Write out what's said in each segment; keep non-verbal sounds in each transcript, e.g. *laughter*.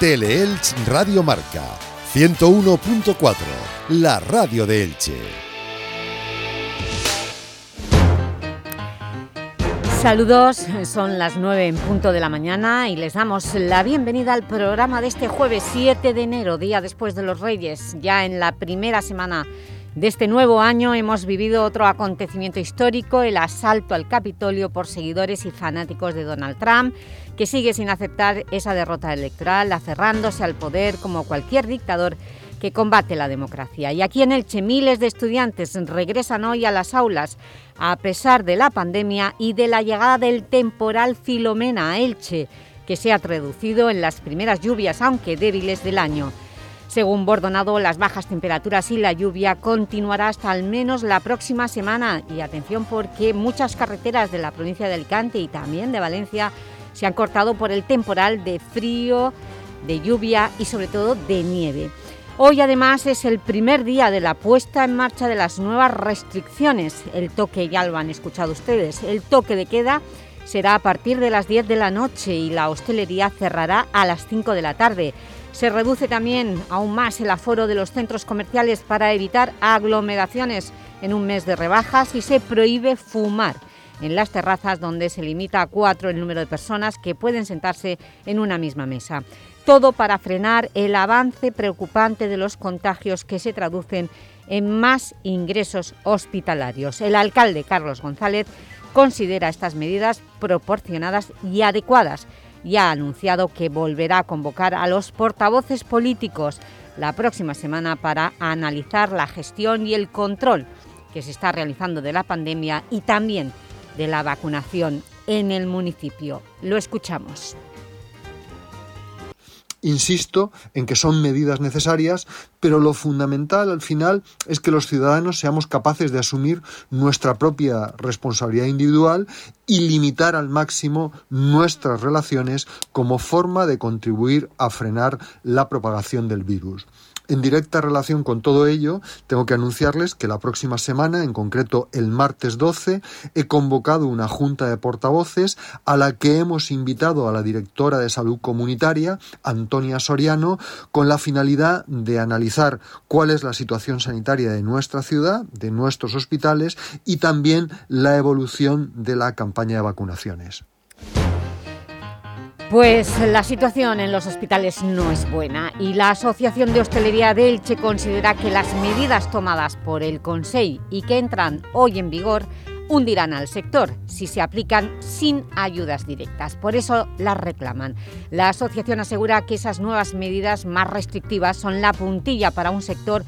Teleelch Radio Marca 101.4, la radio de Elche. Saludos, son las 9 en punto de la mañana y les damos la bienvenida al programa de este jueves 7 de enero, día después de los Reyes, ya en la primera semana de este nuevo año hemos vivido otro acontecimiento histórico, el asalto al Capitolio por seguidores y fanáticos de Donald Trump, que sigue sin aceptar esa derrota electoral, aferrándose al poder como cualquier dictador que combate la democracia. Y aquí en Elche miles de estudiantes regresan hoy a las aulas a pesar de la pandemia y de la llegada del temporal Filomena a Elche, que se ha traducido en las primeras lluvias, aunque débiles, del año. Según Bordonado, las bajas temperaturas y la lluvia continuará hasta al menos la próxima semana. Y atención porque muchas carreteras de la provincia de Alicante y también de Valencia se han cortado por el temporal de frío, de lluvia y sobre todo de nieve. Hoy además es el primer día de la puesta en marcha de las nuevas restricciones. El toque, ya lo han escuchado ustedes, el toque de queda será a partir de las 10 de la noche y la hostelería cerrará a las 5 de la tarde. Se reduce también aún más el aforo de los centros comerciales para evitar aglomeraciones en un mes de rebajas y se prohíbe fumar en las terrazas donde se limita a cuatro el número de personas que pueden sentarse en una misma mesa. Todo para frenar el avance preocupante de los contagios que se traducen en más ingresos hospitalarios. El alcalde Carlos González considera estas medidas proporcionadas y adecuadas y ha anunciado que volverá a convocar a los portavoces políticos la próxima semana para analizar la gestión y el control que se está realizando de la pandemia y también de la vacunación en el municipio. Lo escuchamos. Insisto en que son medidas necesarias, pero lo fundamental al final es que los ciudadanos seamos capaces de asumir nuestra propia responsabilidad individual y limitar al máximo nuestras relaciones como forma de contribuir a frenar la propagación del virus. En directa relación con todo ello, tengo que anunciarles que la próxima semana, en concreto el martes 12, he convocado una junta de portavoces a la que hemos invitado a la directora de salud comunitaria, Antonia Soriano, con la finalidad de analizar cuál es la situación sanitaria de nuestra ciudad, de nuestros hospitales y también la evolución de la campaña de vacunaciones. Pues la situación en los hospitales no es buena y la Asociación de Hostelería de Elche considera que las medidas tomadas por el Consejo y que entran hoy en vigor hundirán al sector si se aplican sin ayudas directas. Por eso las reclaman. La asociación asegura que esas nuevas medidas más restrictivas son la puntilla para un sector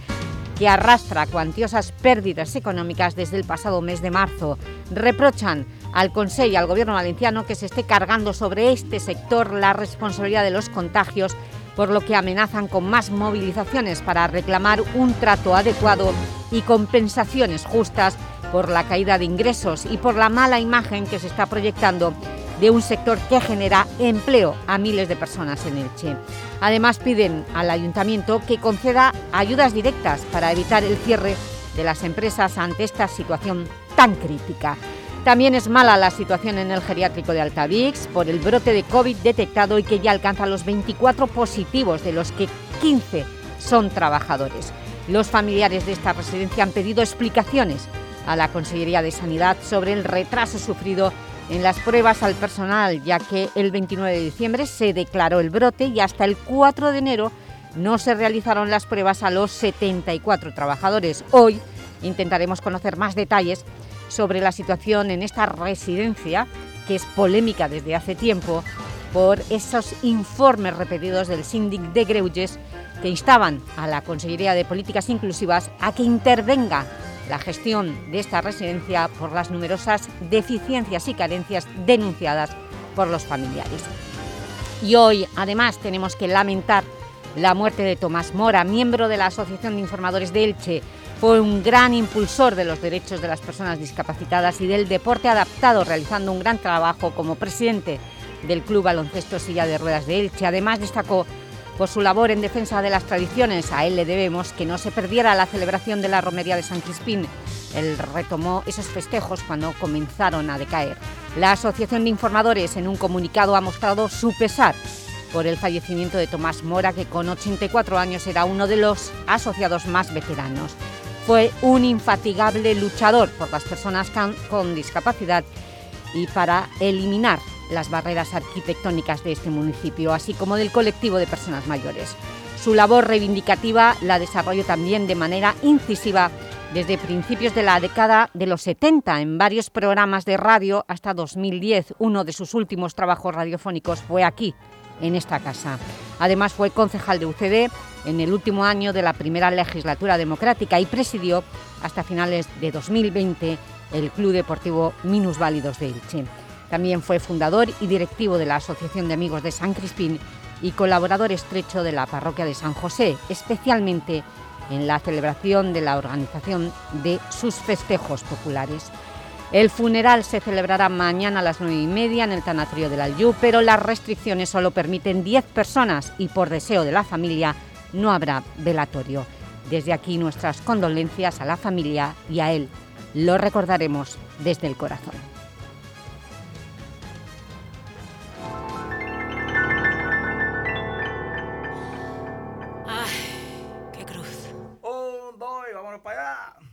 que arrastra cuantiosas pérdidas económicas desde el pasado mes de marzo. Reprochan al Consejo y al Gobierno valenciano que se esté cargando sobre este sector la responsabilidad de los contagios, por lo que amenazan con más movilizaciones para reclamar un trato adecuado y compensaciones justas por la caída de ingresos y por la mala imagen que se está proyectando de un sector que genera empleo a miles de personas en Elche. Además piden al Ayuntamiento que conceda ayudas directas para evitar el cierre de las empresas ante esta situación tan crítica. También es mala la situación en el geriátrico de Altavix por el brote de COVID detectado y que ya alcanza los 24 positivos, de los que 15 son trabajadores. Los familiares de esta residencia han pedido explicaciones a la Consellería de Sanidad sobre el retraso sufrido en las pruebas al personal, ya que el 29 de diciembre se declaró el brote y hasta el 4 de enero no se realizaron las pruebas a los 74 trabajadores. Hoy intentaremos conocer más detalles sobre la situación en esta residencia, que es polémica desde hace tiempo, por esos informes repetidos del síndic de Greuges que instaban a la Consejería de Políticas Inclusivas a que intervenga la gestión de esta residencia por las numerosas deficiencias y carencias denunciadas por los familiares. Y hoy, además, tenemos que lamentar la muerte de Tomás Mora, miembro de la Asociación de Informadores de Elche, fue un gran impulsor de los derechos de las personas discapacitadas y del deporte adaptado, realizando un gran trabajo como presidente del Club Baloncesto Silla de Ruedas de Elche. Además, destacó por su labor en defensa de las tradiciones. A él le debemos que no se perdiera la celebración de la Romería de San Crispín. Él retomó esos festejos cuando comenzaron a decaer. La Asociación de Informadores, en un comunicado, ha mostrado su pesar por el fallecimiento de Tomás Mora, que con 84 años era uno de los asociados más veteranos. Fue un infatigable luchador por las personas con discapacidad y para eliminar las barreras arquitectónicas de este municipio, así como del colectivo de personas mayores. Su labor reivindicativa la desarrolló también de manera incisiva desde principios de la década de los 70 en varios programas de radio hasta 2010. Uno de sus últimos trabajos radiofónicos fue aquí, en esta casa. Además fue concejal de UCD en el último año de la primera legislatura democrática y presidió hasta finales de 2020 el Club Deportivo Minusválidos de Elche. También fue fundador y directivo de la Asociación de Amigos de San Crispín y colaborador estrecho de la Parroquia de San José, especialmente en la celebración de la organización de sus festejos populares. El funeral se celebrará mañana a las nueve y media en el Tanatorio del Aljú, pero las restricciones solo permiten 10 personas y por deseo de la familia no habrá velatorio. Desde aquí nuestras condolencias a la familia y a él. Lo recordaremos desde el corazón. ¡Ay, qué cruz! ¡Un, dos, vámonos para allá!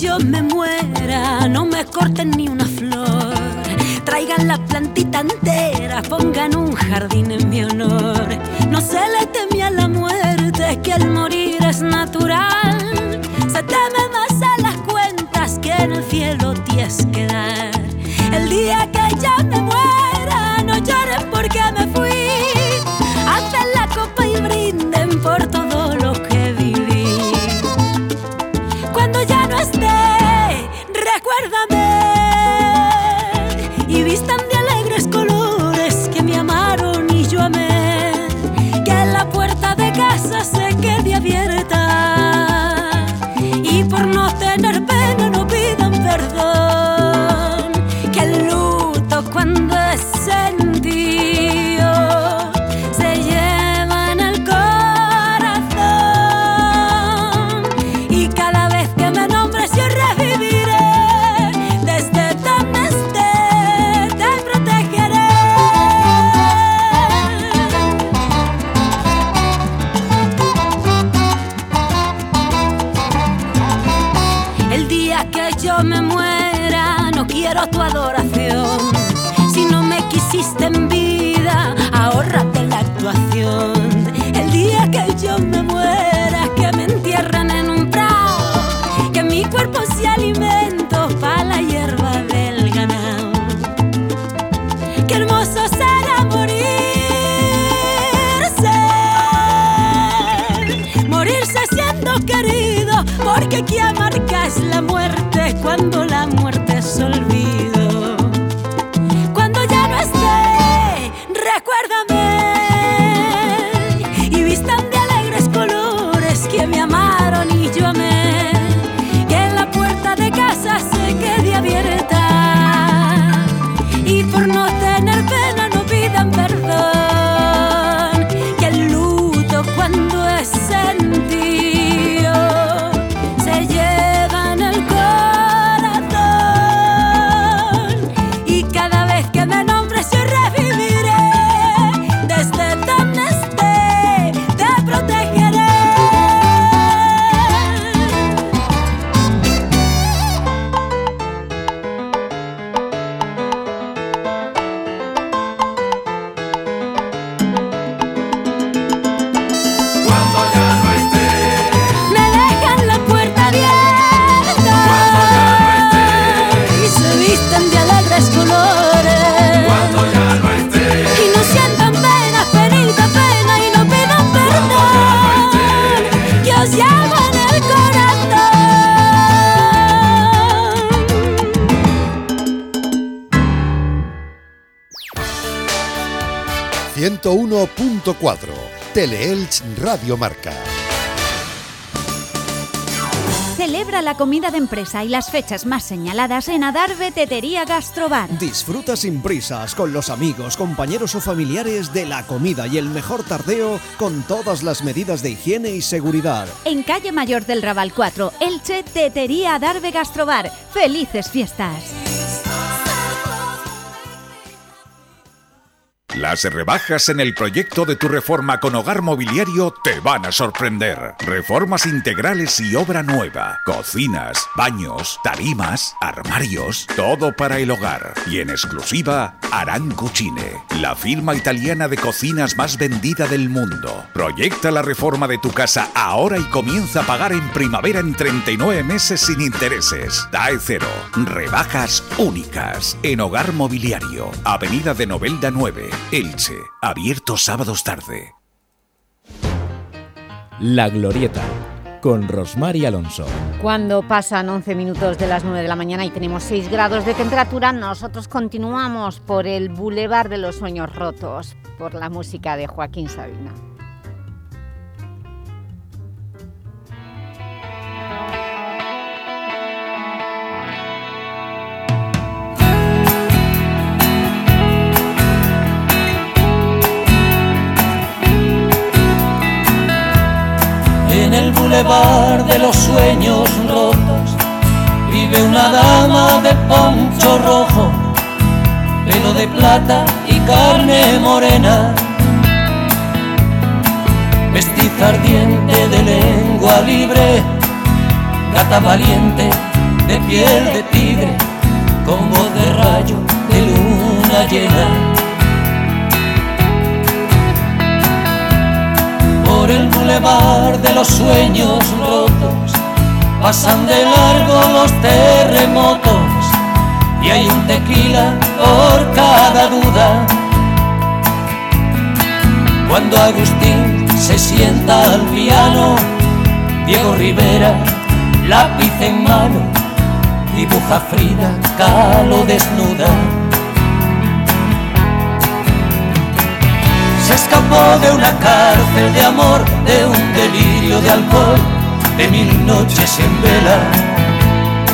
yo me muera, no me corten ni una flor. Traigan la plantita entera, pongan un jardín en mi honor. No se le teme a la muerte, que el morir es natural. Se teme más a las cuentas que en el cielo tienes que dar. El día que ya me muera, no lloren porque me 101.4. Teleelch Radio Marca. Celebra la comida de empresa y las fechas más señaladas en Adarve Tetería Gastrobar. Disfruta sin prisas con los amigos, compañeros o familiares de la comida y el mejor tardeo con todas las medidas de higiene y seguridad. En calle Mayor del Raval 4, Elche, Tetería Adarve Gastrobar. ¡Felices fiestas! Las rebajas en el proyecto de tu reforma con hogar mobiliario te van a sorprender. Reformas integrales y obra nueva. Cocinas, baños, tarimas, armarios, todo para el hogar. Y en exclusiva, Aran Cucine, la firma italiana de cocinas más vendida del mundo. Proyecta la reforma de tu casa ahora y comienza a pagar en primavera en 39 meses sin intereses. DAE cero. Rebajas únicas en hogar mobiliario. Avenida de Novelda 9. Elche, abierto sábados tarde. La Glorieta, con Rosmar y Alonso. Cuando pasan 11 minutos de las 9 de la mañana y tenemos 6 grados de temperatura, nosotros continuamos por el Boulevard de los Sueños Rotos, por la música de Joaquín Sabina. De los sueños rotos vive una dama de poncho rojo, pelo de plata y carne morena, vestiza ardiente de lengua libre, gata valiente de piel de tigre, con voz de rayo de luna llena. El bulevar de los sueños rotos. Pasan de largo los terremotos y hay un tequila por cada duda. Cuando Agustín se sienta al piano, Diego Rivera, lápiz en mano, dibuja Frida, calo desnuda. Se escapó de una cárcel de amor, de un delirio de alcohol, de mil noches en vela.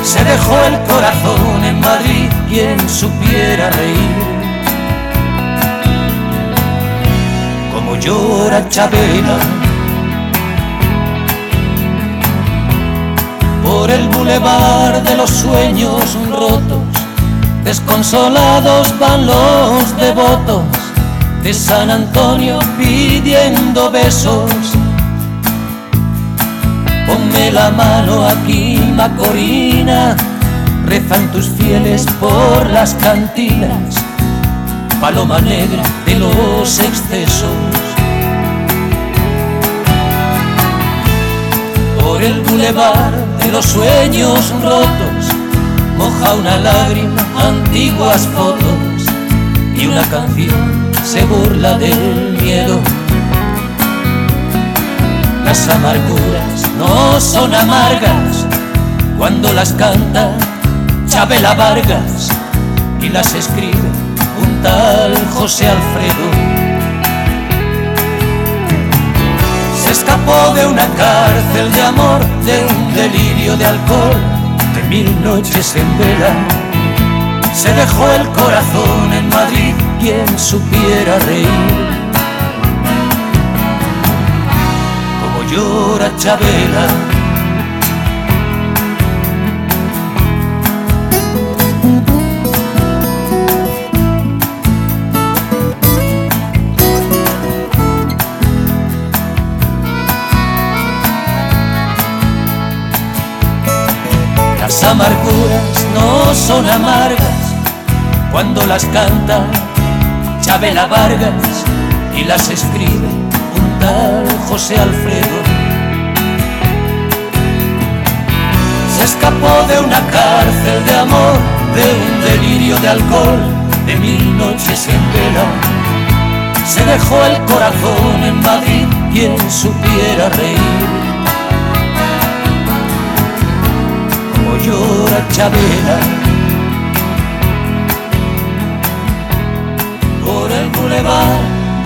Se dejó el corazón en Madrid, quien supiera reír. Como llora Chabela. Por el bulevar de los sueños rotos, desconsolados van los devotos de San Antonio pidiendo besos. Ponme la mano aquí, Macorina, rezan tus fieles por las cantinas, paloma negra de los excesos. Por el bulevar de los sueños rotos, moja una lágrima antiguas fotos y una canción se burla del miedo. Las amarguras no son amargas cuando las canta Chabela Vargas y las escribe un tal José Alfredo. Se escapó de una cárcel de amor, de un delirio de alcohol, de mil noches en vela. Se dejó el corazón en Madrid quien supiera reír. Como llora Chabela. Las amarguras no son amargas cuando las canta Chabela Vargas y las escribe un tal José Alfredo. Se escapó de una cárcel de amor, de un delirio de alcohol, de mil noches en vela. Se dejó el corazón en Madrid, quien supiera reír. Como llora Chabela.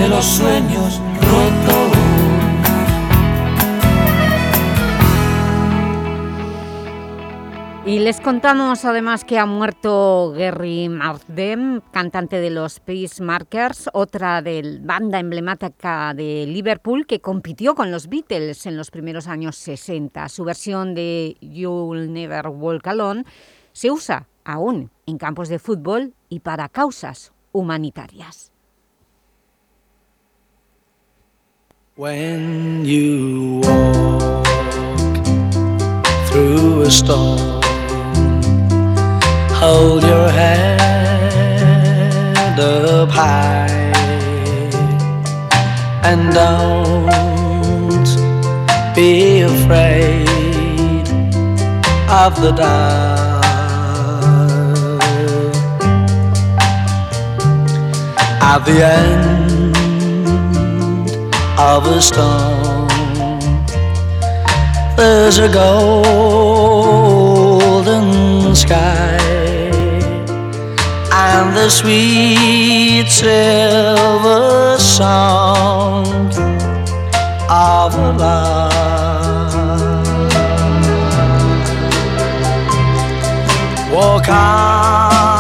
De los sueños rotos. Y les contamos además que ha muerto Gary Mardem, cantante de los Pacemakers, otra de banda emblemática de Liverpool que compitió con los Beatles en los primeros años 60. Su versión de You'll Never Walk Alone se usa aún en campos de fútbol y para causas humanitarias. When you walk through a storm hold your head up high and don't be afraid of the dark. At the end of a storm, there's a golden sky and the sweet silver sound of love. Walk on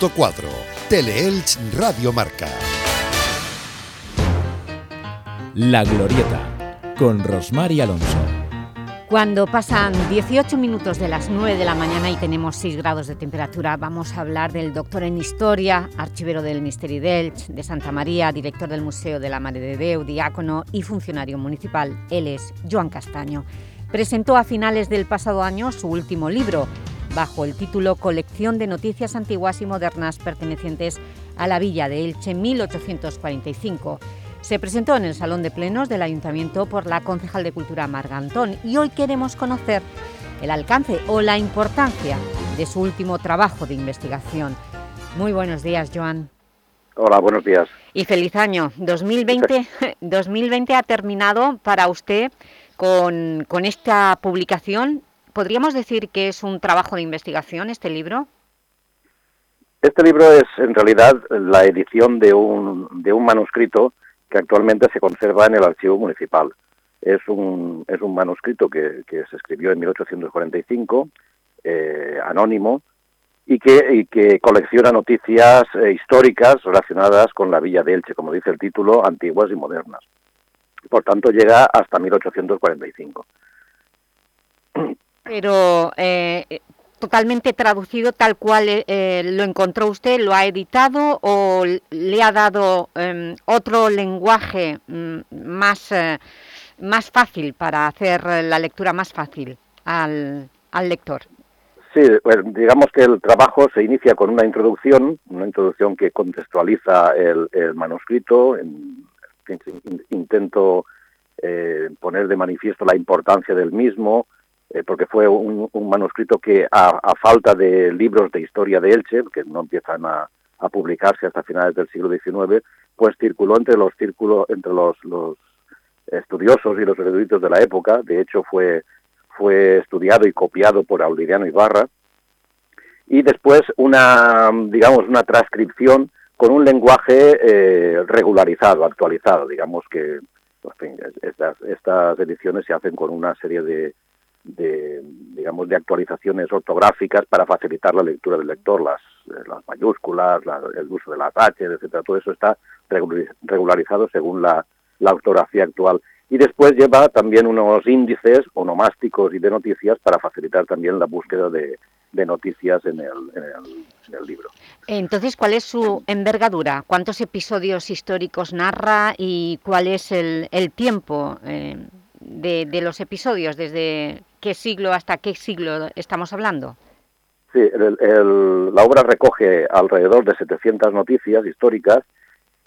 101.4 Teleelch Radio Marca. La Glorieta, con Rosmar y Alonso. Cuando pasan 18 minutos de las 9 de la mañana y tenemos 6 grados de temperatura, vamos a hablar del doctor en Historia, archivero del Misteri d'Elx, de Santa María, director del Museo de la Mare de Déu, diácono y funcionario municipal. Él es Joan Castaño. Presentó a finales del pasado año su último libro, bajo el título Colección de noticias antiguas y modernas pertenecientes a la Villa de Elche 1845. Se presentó en el Salón de Plenos del Ayuntamiento por la concejal de Cultura Margantón y hoy queremos conocer el alcance o la importancia de su último trabajo de investigación. Muy buenos días, Joan. Hola, buenos días. Y feliz año. 2020, 2020 ha terminado para usted con, con esta publicación. ¿Podríamos decir que es un trabajo de investigación este libro? Este libro es en realidad la edición de un, de un manuscrito que actualmente se conserva en el archivo municipal. Es un, manuscrito que, se escribió en 1845, eh, anónimo, y que, y que colecciona noticias eh, históricas relacionadas con la villa de Elche, como dice el título, antiguas y modernas. Por tanto, llega hasta 1845. Pero eh, totalmente traducido tal cual eh, lo encontró usted, lo ha editado o le ha dado eh, otro lenguaje mm, más, eh, más fácil para hacer la lectura más fácil al, al lector. Sí, pues, digamos que el trabajo se inicia con una introducción, una introducción que contextualiza el, manuscrito. En, intento eh, poner de manifiesto la importancia del mismo, eh, porque fue un, manuscrito que, a, falta de libros de historia de Elche, que no empiezan a, publicarse hasta finales del siglo XIX, pues circuló entre los círculos, entre los, estudiosos y los eruditos de la época. De hecho, fue fue estudiado y copiado por Aureliano Ibarra, y después una, digamos, una transcripción con un lenguaje eh, regularizado, actualizado, digamos que estas, estas ediciones se hacen con una serie de, de, digamos, de actualizaciones ortográficas para facilitar la lectura del lector, las, las mayúsculas, el uso de las H, etcétera, todo eso está regularizado según la, la ortografía actual y después lleva también unos índices onomásticos y de noticias para facilitar también la búsqueda de, noticias en el, en, el, libro. Entonces, ¿cuál es su envergadura? ¿Cuántos episodios históricos narra y cuál es el, tiempo eh, de, los episodios? ¿Desde qué siglo hasta qué siglo estamos hablando? Sí, la obra recoge alrededor de 700 noticias históricas.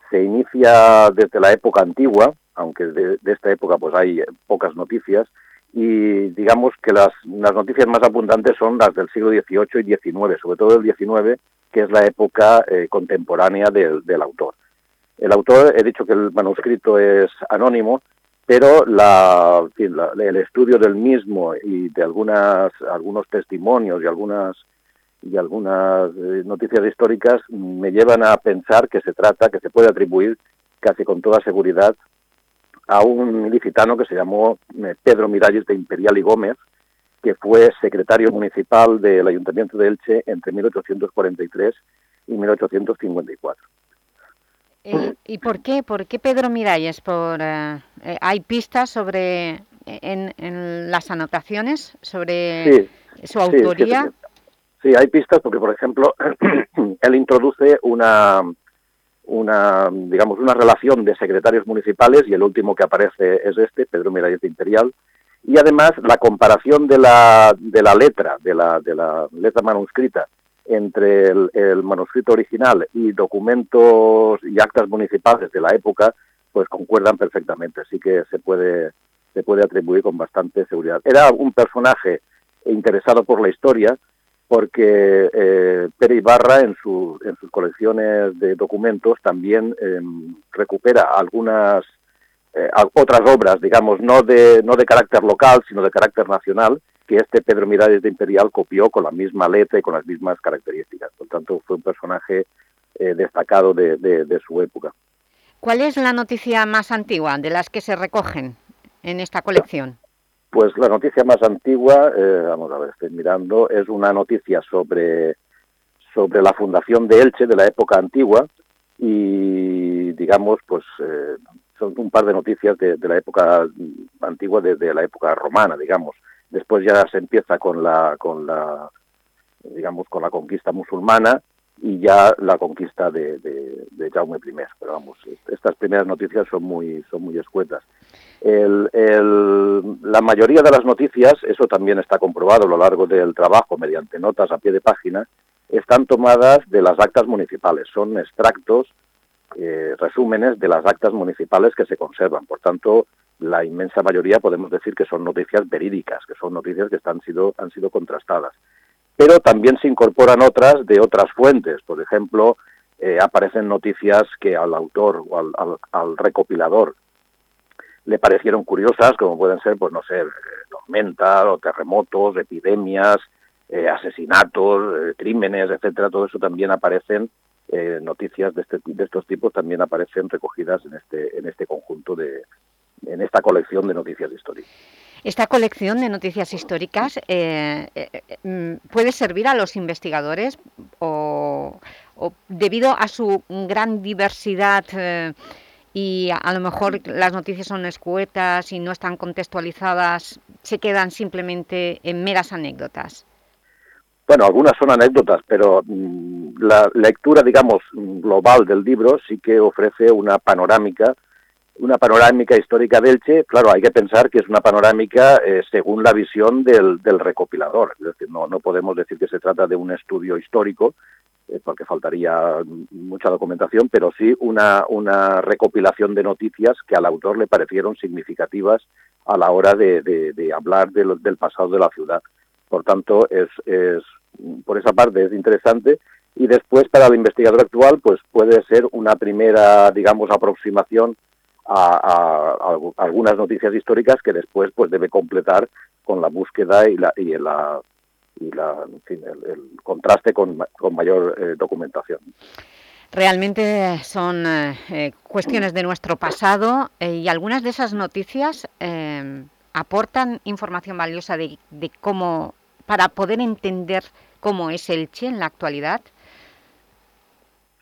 Se inicia desde la época antigua, aunque de, esta época pues hay pocas noticias, y digamos que las, las, noticias más abundantes son las del siglo XVIII y XIX, sobre todo el XIX, que es la época eh, contemporánea del, del, autor. El autor, he dicho que el manuscrito es anónimo, pero la, el estudio del mismo y de algunas, algunos testimonios y algunas, y algunas eh, noticias históricas me llevan a pensar que se trata, que se puede atribuir casi con toda seguridad a un licitano que se llamó eh, Pedro Miralles de Imperial y Gómez, que fue secretario municipal del Ayuntamiento de Elche entre 1843 y 1854. Eh, ¿Y por qué? ¿Por qué Pedro Miralles? Por, eh, ¿Hay pistas sobre en, las anotaciones sobre su autoría? sí, hay pistas porque, por ejemplo, *clears throat* él introduce una, una, digamos, una relación de secretarios municipales y el último que aparece es este, Pedro Miralles Imperial, y además la comparación de la, de la letra, de la, de la letra manuscrita entre el, manuscrito original y documentos y actas municipales de la época, pues concuerdan perfectamente, así que se puede, se puede atribuir con bastante seguridad. Era un personaje interesado por la historia, porque eh, Pere Ibarra en, sus colecciones de documentos también em, recupera algunas eh, otras obras, digamos, no de, no de carácter local, sino de carácter nacional, que este Pedro Miralles de Imperial copió con la misma letra y con las mismas características. Por tanto, fue un personaje eh, destacado de, de su época. ¿Cuál es la noticia más antigua de las que se recogen en esta colección? Pues la noticia más antigua, eh, vamos a ver, estoy mirando, es una noticia sobre, sobre la fundación de Elche de la época antigua y, digamos, pues eh, son un par de noticias de, la época antigua, desde la época romana, digamos. Después ya se empieza con la, con la, digamos, con la conquista musulmana y ya la conquista de, de, Jaume I. Pero vamos, estas primeras noticias son muy, son muy escuetas. La mayoría de las noticias, eso también está comprobado a lo largo del trabajo mediante notas a pie de página, están tomadas de las actas municipales, son extractos, eh, resúmenes de las actas municipales que se conservan. Por tanto, la inmensa mayoría podemos decir que son noticias verídicas, que son noticias que están sido, han sido contrastadas pero también se incorporan otras de otras fuentes. Por ejemplo, eh, aparecen noticias que al autor o al, recopilador le parecieron curiosas, como pueden ser, pues no sé, tormentas o terremotos, epidemias, eh, asesinatos, eh, crímenes, etcétera. Todo eso también aparecen noticias de, este, de estos tipos también aparecen recogidas en este en este conjunto de en esta colección de noticias históricas. Esta colección de noticias históricas eh, eh, eh, mm, puede servir a los investigadores o, debido a su gran diversidad y a, lo mejor las noticias son escuetas y no están contextualizadas, se quedan simplemente en meras anécdotas. Bueno, algunas son anécdotas, pero mm, la lectura, digamos, global del libro sí que ofrece una panorámica una panorámica histórica de Elche, claro, hay que pensar que es una panorámica eh, según la visión del, del, recopilador. Es decir, no, no podemos decir que se trata de un estudio histórico, eh, porque faltaría mucha documentación, pero sí una, una recopilación de noticias que al autor le parecieron significativas a la hora de, de, hablar del pasado de la ciudad. Por tanto, es, es, por esa parte es interesante y después para el investigador actual pues puede ser una primera, digamos, aproximación a, a, a, algunas noticias históricas que después pues debe completar con la búsqueda y la y la y la en fin, el, el contraste con, con mayor eh, documentación. Realmente son eh, cuestiones de nuestro pasado eh, y algunas de esas noticias eh, aportan información valiosa de, de, cómo, para poder entender cómo es el Che en la actualidad.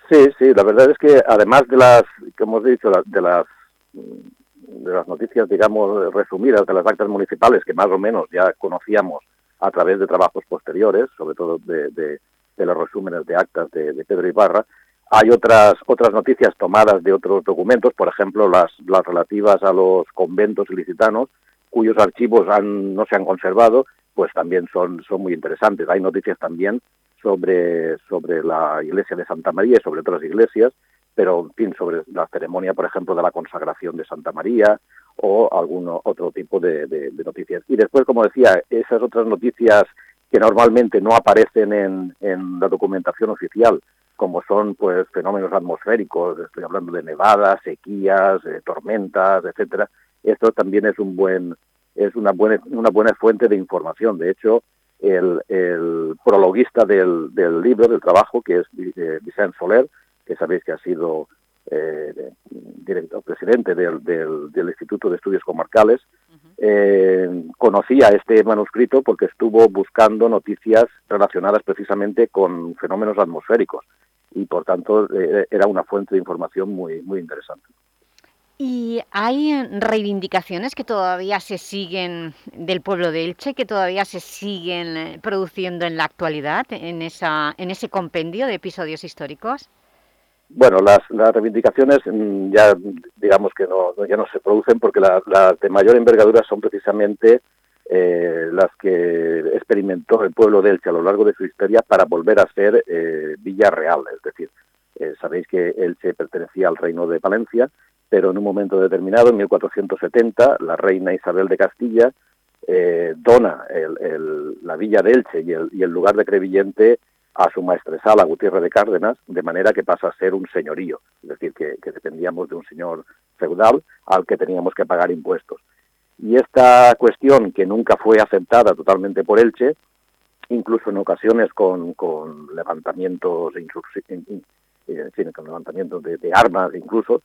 Sí, sí, la verdad es que además de las, como hemos dicho, de las de las noticias, digamos, resumidas de las actas municipales, que más o menos ya conocíamos a través de trabajos posteriores, sobre todo de, de, los resúmenes de actas de, de, Pedro Ibarra, hay otras, otras noticias tomadas de otros documentos, por ejemplo, las, las relativas a los conventos ilicitanos, cuyos archivos han, no se han conservado, pues también son, son muy interesantes. Hay noticias también sobre, sobre la iglesia de Santa María y sobre otras iglesias, pero en fin, sobre la ceremonia, por ejemplo, de la consagración de Santa María o algún otro tipo de, noticias. Y después, como decía, esas otras noticias que normalmente no aparecen en, en la documentación oficial, como son pues fenómenos atmosféricos, estoy hablando de nevadas, sequías, eh, tormentas, etcétera. Esto también es un buen es una buena una buena fuente de información. De hecho, el, el prologuista del, del libro, del trabajo, que es eh, Vicente Soler, que sabéis que ha sido eh, director presidente del, del, del, Instituto de Estudios Comarcales, uh -huh. eh, conocía este manuscrito porque estuvo buscando noticias relacionadas precisamente con fenómenos atmosféricos y por tanto eh, era una fuente de información muy, muy interesante. ¿Y hay reivindicaciones que todavía se siguen del pueblo de Elche, que todavía se siguen eh, produciendo en la actualidad en, esa, en ese compendio de episodios históricos? Bueno, las, las reivindicaciones mm, ya digamos que no, ya no se producen porque las la de mayor envergadura son precisamente eh, las que experimentó el pueblo de Elche a lo largo de su historia para volver a ser eh, Villa Real. Es decir, eh, sabéis que Elche pertenecía al reino de Valencia, pero en un momento determinado, en 1470, la reina Isabel de Castilla eh, dona el, el, la villa de Elche y el, y el lugar de Crevillente a su maestresala Gutiérrez de Cárdenas, de manera que pasa a ser un señorío, es decir, que, dependíamos de un señor feudal al que teníamos que pagar impuestos. Y esta cuestión, que nunca fue aceptada totalmente por Elche, incluso en ocasiones con, con levantamientos, eh, con levantamientos de, armas incluso,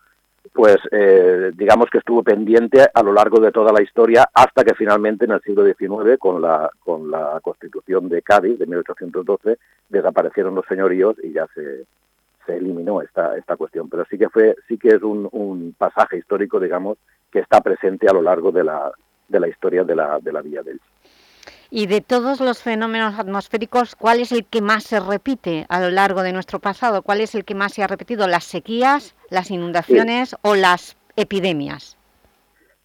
pues eh, digamos que estuvo pendiente a lo largo de toda la historia hasta que finalmente en el siglo XIX, con la, con la Constitución de Cádiz de 1812, desaparecieron los señoríos y ya se, se eliminó esta, esta cuestión. Pero sí que, fue, sí que es un, un pasaje histórico, digamos, que está presente a lo largo de la, de la historia de la, de la Villa del y de todos los fenómenos atmosféricos, ¿cuál es el que más se repite a lo largo de nuestro pasado? ¿Cuál es el que más se ha repetido? ¿Las sequías, las inundaciones o las epidemias?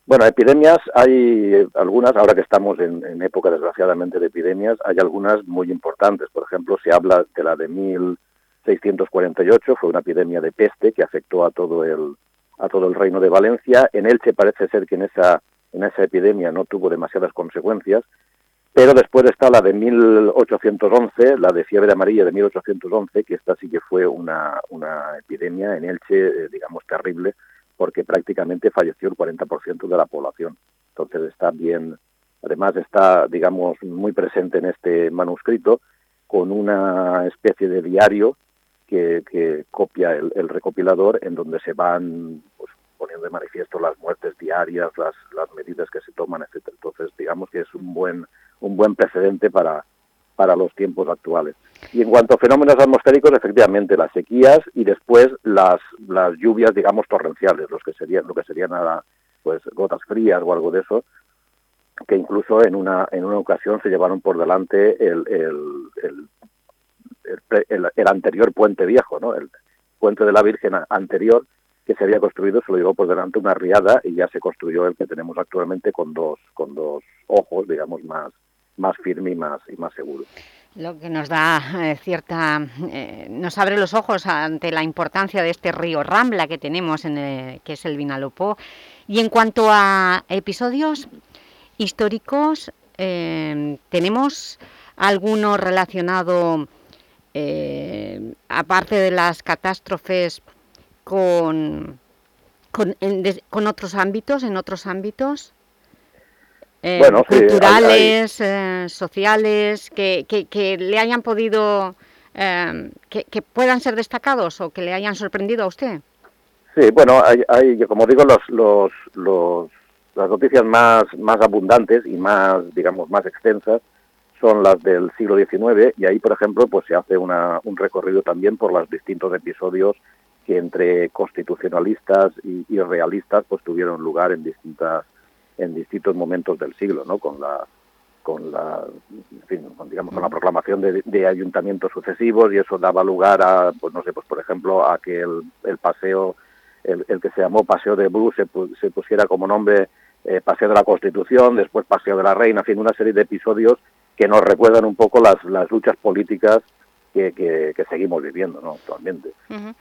Bueno, epidemias hay algunas, ahora que estamos en, en, época desgraciadamente de epidemias, hay algunas muy importantes. Por ejemplo, se habla de la de 1648, fue una epidemia de peste que afectó a todo el, a todo el reino de Valencia. En Elche parece ser que en esa, en esa epidemia no tuvo demasiadas consecuencias, pero después está la de 1811, la de fiebre amarilla de 1811, que esta sí que fue una, una epidemia en Elche, eh, digamos, terrible, porque prácticamente falleció el 40% de la población. Entonces está bien, además está, digamos, muy presente en este manuscrito, con una especie de diario que, que copia el, el, recopilador, en donde se van pues, poniendo de manifiesto las muertes diarias, las, las medidas que se toman, etc. Entonces, digamos que es un buen un buen precedente para, para los tiempos actuales. Y en cuanto a fenómenos atmosféricos, efectivamente, las sequías y después las, las lluvias, digamos, torrenciales, los que serían, lo que serían pues gotas frías o algo de eso, que incluso en una, en una ocasión se llevaron por delante el, el, el, el, el anterior puente viejo, ¿no? el puente de la Virgen anterior, que se había construido se lo llevó por delante una riada y ya se construyó el que tenemos actualmente con dos, con dos ojos, digamos, más, más firme y más, y más seguro. Lo que nos da eh, cierta... Eh, nos abre los ojos ante la importancia de este río Rambla que tenemos, en que es el Vinalopó. Y en cuanto a episodios históricos, eh, ¿tenemos alguno relacionado, aparte de las catástrofes, con, con, otros ámbitos, en otros ámbitos? Eh, culturales, eh, sociales, que, que, le hayan podido, eh, que, puedan ser destacados o que le hayan sorprendido a usted? Sí, bueno, hay, hay como digo, los, los, los, las noticias más, más abundantes y más, digamos, más extensas son las del siglo XIX y ahí, por ejemplo, pues se hace una, un recorrido también por los distintos episodios que entre constitucionalistas y, realistas pues tuvieron lugar en distintas en distintos momentos del siglo, ¿no? Con la con la digamos con la proclamación de, ayuntamientos sucesivos y eso daba lugar a pues no sé pues por ejemplo a que el, paseo el, que se llamó paseo de Bruce se, pusiera como nombre eh, paseo de la Constitución después paseo de la Reina en una serie de episodios que nos recuerdan un poco las, las luchas políticas que, seguimos viviendo ¿no? actualmente.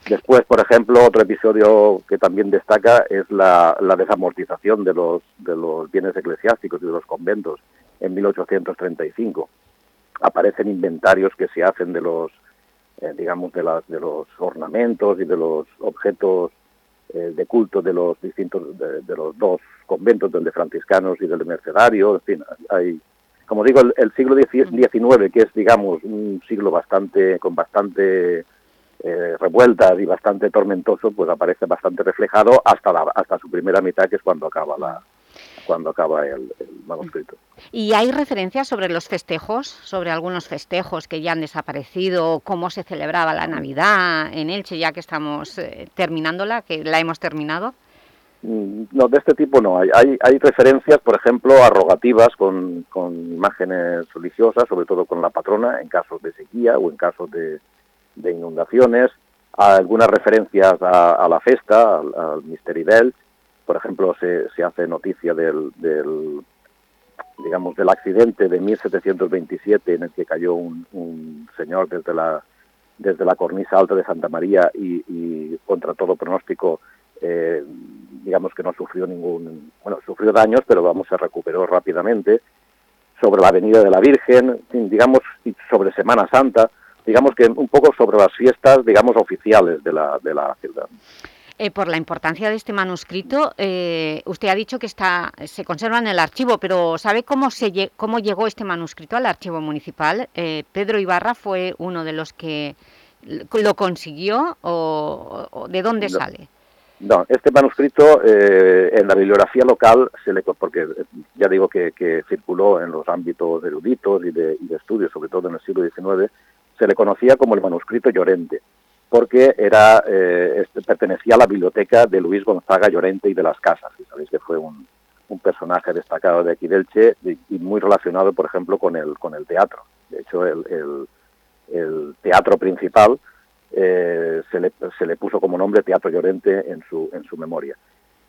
Después, por ejemplo, otro episodio que también destaca es la, desamortización de los, de los bienes eclesiásticos y de los conventos en 1835. Aparecen inventarios que se hacen de los, eh, digamos, de, de los ornamentos y de los objetos eh, de culto de los distintos, de, de, los dos conventos, del de franciscanos y del de mercedario, en fin, hay como digo, el, siglo XIX, que es, digamos, un siglo bastante, con bastante eh, revueltas y bastante tormentoso, pues aparece bastante reflejado hasta, la, hasta su primera mitad, que es cuando acaba la, cuando acaba el, manuscrito. ¿Y hay referencias sobre los festejos, sobre algunos festejos que ya han desaparecido, cómo se celebraba la Navidad en Elche, ya que estamos eh, terminándola, que la hemos terminado? Mm, no, de este tipo no. Hay, hay, referencias, por ejemplo, arrogativas con, con, imágenes religiosas, sobre todo con la patrona, en casos de sequía o en casos de, de inundaciones. algunas referencias a, la festa, al, al Bell. Por ejemplo, se, se hace noticia del, del, digamos, del accidente de 1727 en el que cayó un, un señor desde la, desde la cornisa alta de Santa María y, y contra todo pronóstico eh, digamos que no sufrió ningún, bueno, sufrió daños, pero vamos, se recuperó rápidamente, sobre la Avenida de la Virgen, digamos, sobre Semana Santa, digamos que un poco sobre las fiestas, digamos, oficiales de la, de la ciudad. Eh, por la importancia de este manuscrito, eh, usted ha dicho que está, se conserva en el archivo, pero ¿sabe cómo, se, cómo llegó este manuscrito al archivo municipal? Eh, ¿Pedro Ibarra fue uno de los que lo consiguió o, de dónde sale? No, este manuscrito eh, en la bibliografía local, se le, porque eh, ya digo que, circuló en los ámbitos eruditos y de, estudios, sobre todo en el siglo XIX, se le conocía como el manuscrito Llorente, porque era, eh, este, pertenecía a la biblioteca de Luis Gonzaga Llorente y de las Casas, y sabéis que fue un, personaje destacado de aquí y, muy relacionado, por ejemplo, con el, con el teatro. De hecho, el, el teatro principal eh, se, le, se, le, puso como nombre Teatro Llorente en su, en su memoria.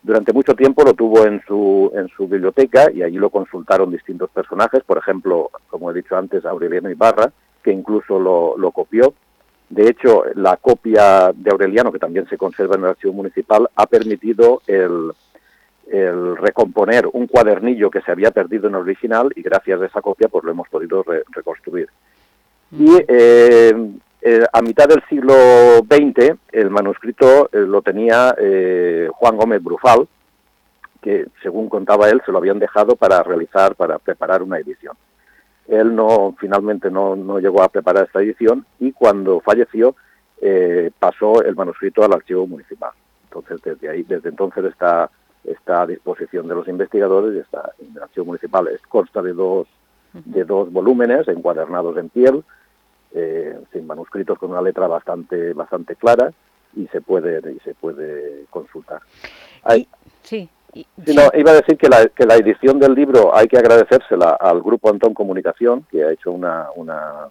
Durante mucho tiempo lo tuvo en su, en su biblioteca y allí lo consultaron distintos personajes, por ejemplo, como he dicho antes, Aureliano Ibarra, que incluso lo, lo copió. De hecho, la copia de Aureliano, que también se conserva en el archivo municipal, ha permitido el, el recomponer un cuadernillo que se había perdido en el original y gracias a esa copia pues lo hemos podido reconstruir. Y eh, eh, a mitad del siglo XX el manuscrito eh, lo tenía eh, Juan Gómez Brufal, que según contaba él se lo habían dejado para realizar, para preparar una edición. Él no, finalmente no, no llegó a preparar esta edición y cuando falleció pasó el manuscrito al archivo municipal. Entonces desde ahí, desde entonces está, está a disposición de los investigadores y está en el archivo municipal. consta de dos, de dos volúmenes encuadernados en piel, eh, sin manuscritos con una letra bastante bastante clara y se puede y se puede consultar. sí. No, iba a decir que la, que la edición del libro hay que agradecérsela al Grupo Antón Comunicación, que ha hecho una, una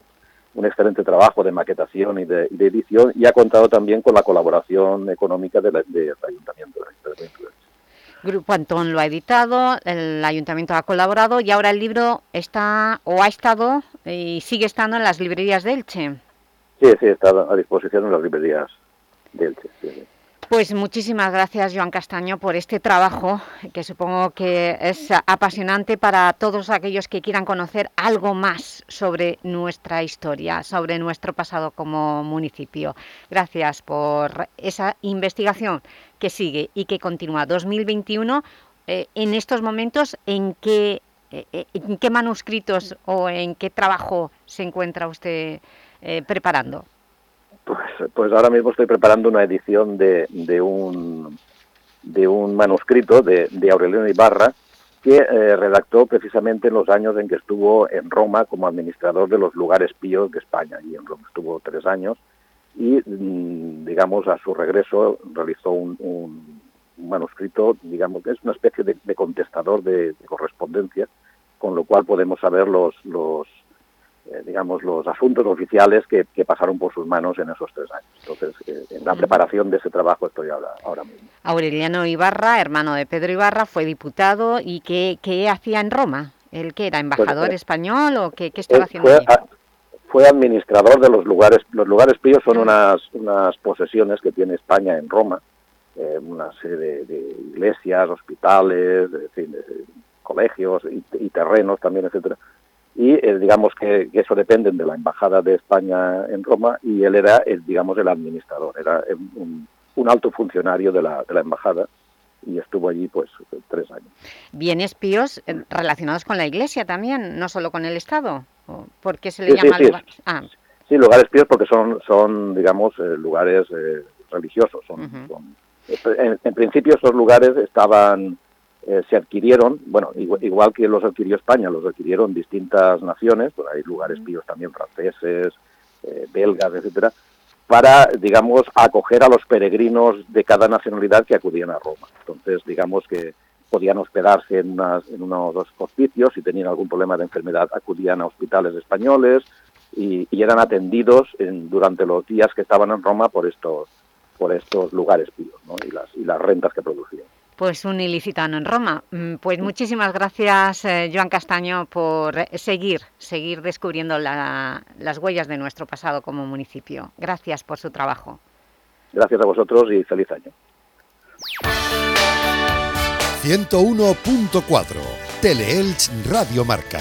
un excelente trabajo de maquetación y de, edición y ha contado también con la colaboración económica del Ayuntamiento de Grupo Antón lo ha editado, el Ayuntamiento ha colaborado y ahora el libro está o ha estado y sigue estando en las librerías de Elche. Sí, sí, está a disposición en las librerías de Elche. Pues muchísimas gracias, Joan Castaño, por este trabajo, que supongo que es apasionante para todos aquellos que quieran conocer algo más sobre nuestra historia, sobre nuestro pasado como municipio. Gracias por esa investigación que sigue y que continúa. 2021, eh, en estos momentos, ¿en qué, eh, eh, ¿en qué manuscritos o en qué trabajo se encuentra usted preparando? Pues, pues, ahora mismo estoy preparando una edición de, de, un, de un manuscrito de, de Aureliano Ibarra que eh, redactó precisamente en los años en que estuvo en Roma como administrador de los lugares píos de España. Y en Roma estuvo tres años y, mm, digamos, a su regreso realizó un, manuscrito, digamos, que es una especie de, de contestador de, correspondencia, con lo cual podemos saber los, los, eh, digamos, los asuntos oficiales que, pasaron por sus manos en esos tres años. Entonces, eh, en la preparación de ese trabajo estoy ahora, ahora mismo. Aureliano Ibarra, hermano de Pedro Ibarra, fue diputado y ¿qué, qué hacía en Roma? ¿El que era embajador pues, eh, español o qué, estaba haciendo fue, fue administrador de los lugares, los lugares píos son unas, unas posesiones que tiene España en Roma, una serie de, iglesias, hospitales, colegios y, y terrenos también, etcétera y eh, digamos que, eso depende de la embajada de España en Roma y él era el, digamos el administrador era un, alto funcionario de la, de la embajada y estuvo allí pues tres años. Bienes píos eh, relacionados con la Iglesia también, no solo con el Estado, ¿por qué se le llama sí, lugar? Ah. sí, lugares píos porque son, son digamos, eh, lugares religiosos. Son, en, principio esos lugares estaban eh, se adquirieron, bueno, igual, que los adquirió España, los adquirieron distintas naciones, pues hay lugares píos también franceses, eh, belgas, etcétera, para, digamos, acoger a los peregrinos de cada nacionalidad que acudían a Roma. Entonces, digamos que podían hospedarse en, unas, en unos hospicios, si tenían algún problema de enfermedad acudían a hospitales españoles y, eran atendidos en, durante los días que estaban en Roma por estos, por estos lugares píos ¿no? y, las, y las rentas que producían pues un ilicitano en Roma. Mm, pues muchísimas gracias, eh, Joan Castaño, por seguir, seguir descubriendo las huellas de nuestro pasado como municipio. Gracias por su trabajo. Gracias a vosotros y feliz año. 101.4 Teleelch Radio Marca.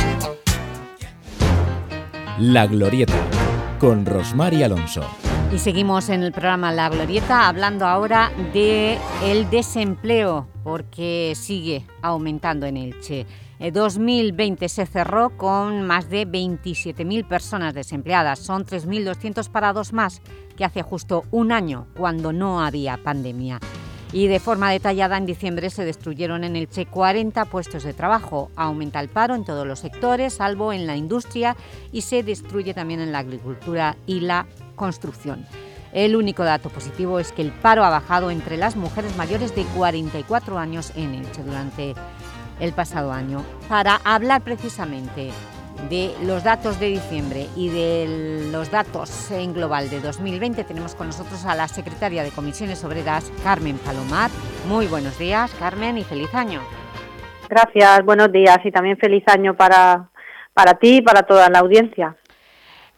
La Glorieta, con Rosmar Alonso. Y seguimos en el programa La Glorieta hablando ahora de el desempleo, porque sigue aumentando en Elche. El 2020 se cerró con más de 27.000 personas desempleadas. Son 3.200 parados más que hace justo un año, cuando no había pandemia y de forma detallada en diciembre se destruyeron en el Che 40 puestos de trabajo. Aumenta el paro en todos los sectores, salvo en la industria y se destruye también en la agricultura y la construcción. El único dato positivo es que el paro ha bajado entre las mujeres mayores de 44 años en Elche durante el pasado año. Para hablar precisamente de los datos de diciembre y de los datos en global de 2020 tenemos con nosotros a la secretaria de Comisiones Obreras, Carmen Palomar. Muy buenos días, Carmen, y feliz año. Gracias, buenos días y también feliz año para, para ti y para toda la audiencia.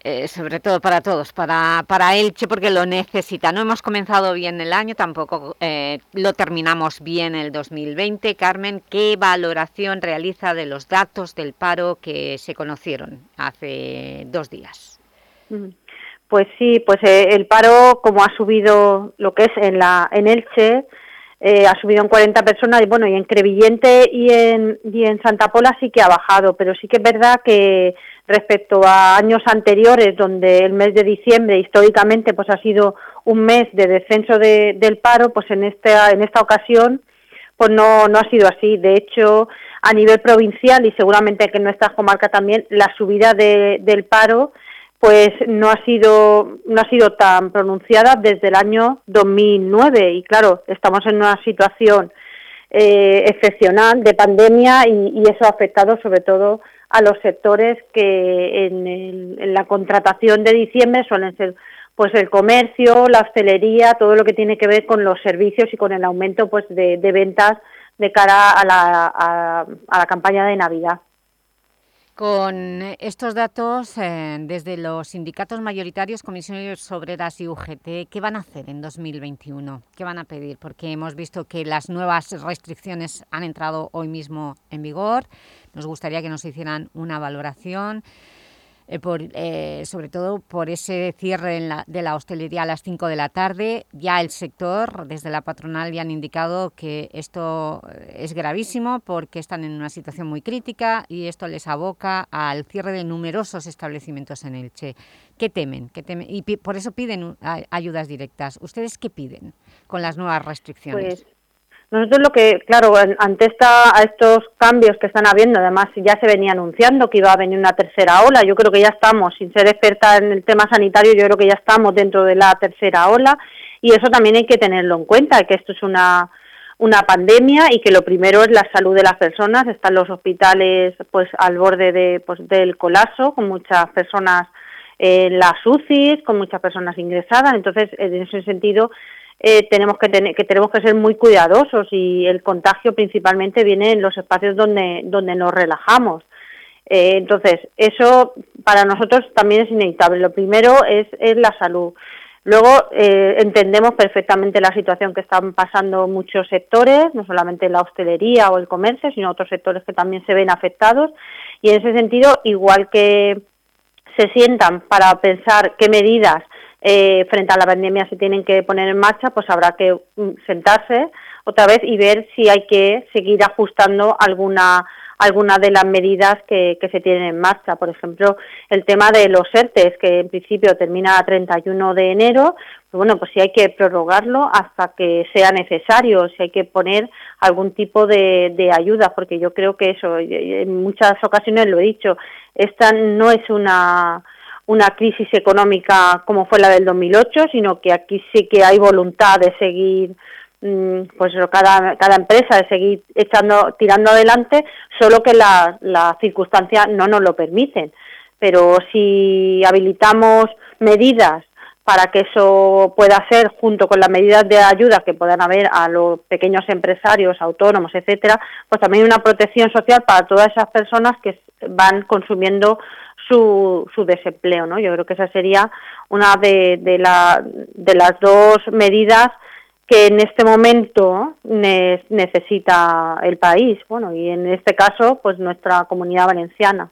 Eh, sobre todo para todos, para, para Elche porque lo necesita. No hemos comenzado bien el año, tampoco eh, lo terminamos bien el 2020. Carmen, ¿qué valoración realiza de los datos del paro que se conocieron hace dos días? Pues sí, pues eh, el paro, como ha subido lo que es en, la, en Elche, ha subido en 40 personas y bueno, y en Crevillente y en, y en Santa Pola sí que ha bajado, pero sí que es verdad que respecto a años anteriores, donde el mes de diciembre históricamente pues ha sido un mes de descenso del paro, pues en esta, en esta ocasión pues no, no ha sido así. De hecho, a nivel provincial y seguramente que en nuestra comarca también, la subida del paro pues no ha sido no ha sido tan pronunciada desde el año 2009 y claro estamos en una situación eh, excepcional de pandemia y, y, eso ha afectado sobre todo a los sectores que en, la contratación de diciembre suelen ser pues el comercio, la hostelería, todo lo que tiene que ver con los servicios y con el aumento pues de, ventas de cara a la, a, la campaña de Navidad. Con estos datos, eh, desde los sindicatos mayoritarios, comisiones obreras y UGT, ¿qué van a hacer en 2021? ¿Qué van a pedir? Porque hemos visto que las nuevas restricciones han entrado hoy mismo en vigor, nos gustaría que nos hicieran una valoración, eh, por, eh, sobre todo por ese cierre de la hostelería a las 5 de la tarde. Ya el sector, desde la patronal, ya han indicado que esto eh, es gravísimo porque están en una situación muy crítica y esto les aboca al cierre de numerosos establecimientos en Elche. ¿Qué temen? ¿Qué temen? Y por eso piden ayudas directas. ¿Ustedes qué piden con las nuevas restricciones? Pues, nosotros lo que, claro, ante esta, a estos cambios que están habiendo, además ya se venía anunciando que iba a venir una tercera ola, yo creo que ya estamos, sin ser experta en el tema sanitario, yo creo que ya estamos dentro de la tercera ola y eso también hay que tenerlo en cuenta, que esto es una, una pandemia y que lo primero es la salud de las personas, están los hospitales pues al borde de, pues, del colapso, con muchas personas en las UCIs, con muchas personas ingresadas, entonces en ese sentido eh, tenemos que, tener, que tenemos que ser muy cuidadosos y el contagio principalmente viene en los espacios donde, donde nos relajamos. Eh, entonces, eso para nosotros también es inevitable. Lo primero es, es la salud. Luego, eh, entendemos perfectamente la situación que están pasando muchos sectores, no solamente la hostelería o el comercio, sino otros sectores que también se ven afectados. Y en ese sentido, igual que se sientan para pensar qué medidas eh, frente a la pandemia se tienen que poner en marcha, pues habrá que mm, sentarse otra vez y ver si hay que seguir ajustando alguna alguna de las medidas que, que se tienen en marcha. Por ejemplo, el tema de los ERTES, que en principio termina a 31 de enero, pues bueno, pues si hay que prorrogarlo hasta que sea necesario, si hay que poner algún tipo de, de ayuda, porque yo creo que eso, en muchas ocasiones lo he dicho, esta no es una una crisis económica como fue la del 2008, sino que aquí sí que hay voluntad de seguir mm, pues cada, cada empresa de seguir echando tirando adelante, solo que las la circunstancias no nos lo permiten. Pero si habilitamos medidas para que eso pueda ser junto con las medidas de ayuda que puedan haber a los pequeños empresarios, autónomos, etcétera, pues también una protección social para todas esas personas que van consumiendo su, su desempleo, ¿no? Yo creo que esa sería una de, de, la, de las dos medidas que en este momento necesita el país, bueno, y en este caso, pues nuestra comunidad valenciana.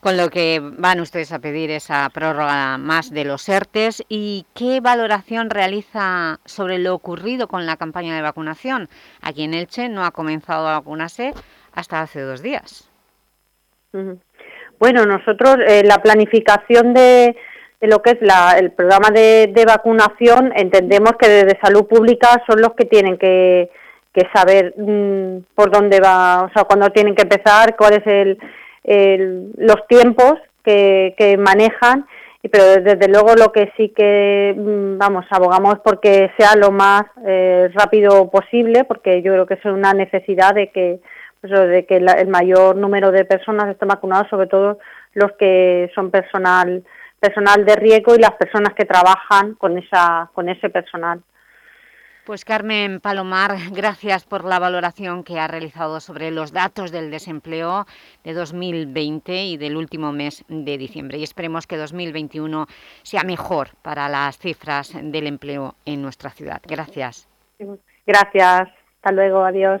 Con lo que van ustedes a pedir esa prórroga más de los ERTES. ¿Y qué valoración realiza sobre lo ocurrido con la campaña de vacunación? Aquí en Elche no ha comenzado a vacunarse hasta hace dos días. Bueno, nosotros eh, la planificación de, lo que es el programa de, vacunación entendemos que desde salud pública son los que tienen que, saber mm, por dónde va, o sea, cuándo tienen que empezar, cuáles el, los tiempos que, manejan, pero desde luego lo que sí que mm, vamos abogamos porque sea lo más eh, rápido posible, porque yo creo que es una necesidad de que pues de que el mayor número de personas estén vacunados, sobre todo los que son personal personal de riesgo y las personas que trabajan con esa con ese personal. Pues Carmen Palomar, gracias por la valoración que ha realizado sobre los datos del desempleo de 2020 y del último mes de diciembre. Y esperemos que 2021 sea mejor para las cifras del empleo en nuestra ciudad. Gracias. Gracias. Hasta luego. Adiós.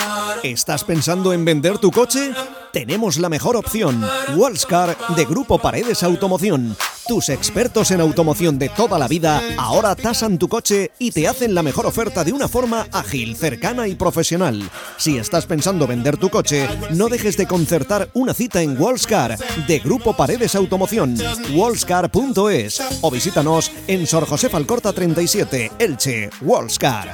¿Estás pensando en vender tu coche? Tenemos la mejor opción. Wallscar de Grupo Paredes Automoción. Tus expertos en automoción de toda la vida ahora tasan tu coche y te hacen la mejor oferta de una forma ágil, cercana y profesional. Si estás pensando vender tu coche, no dejes de concertar una cita en Wallscar de Grupo Paredes Automoción. Wallscar.es o visítanos en Sor José Falcorta 37, Elche. Wallscar.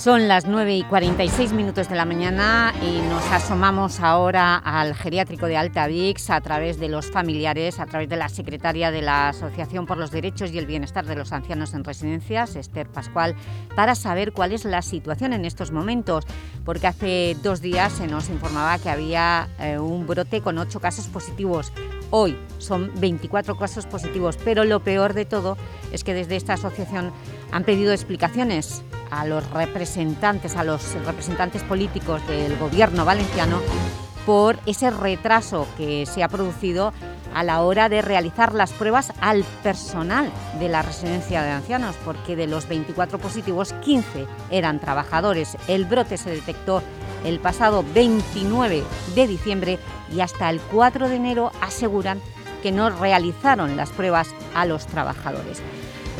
Son las 9 y 46 minutos de la mañana y nos asomamos ahora al geriátrico de Altavix a través de los familiares, a través de la secretaria de la Asociación por los Derechos y el Bienestar de los Ancianos en Residencias, Esther Pascual, para saber cuál es la situación en estos momentos, porque hace dos días se nos informaba que había eh, un brote con ocho casos positivos. Hoy son 24 casos positivos, pero lo peor de todo es que desde esta asociación han pedido explicaciones a los representantes, a los representantes políticos del gobierno valenciano por ese retraso que se ha producido a la hora de realizar las pruebas al personal de la residencia de ancianos, porque de los 24 positivos, 15 eran trabajadores. El brote se detectó el pasado 29 de diciembre y hasta el 4 de enero aseguran que no realizaron las pruebas a los trabajadores.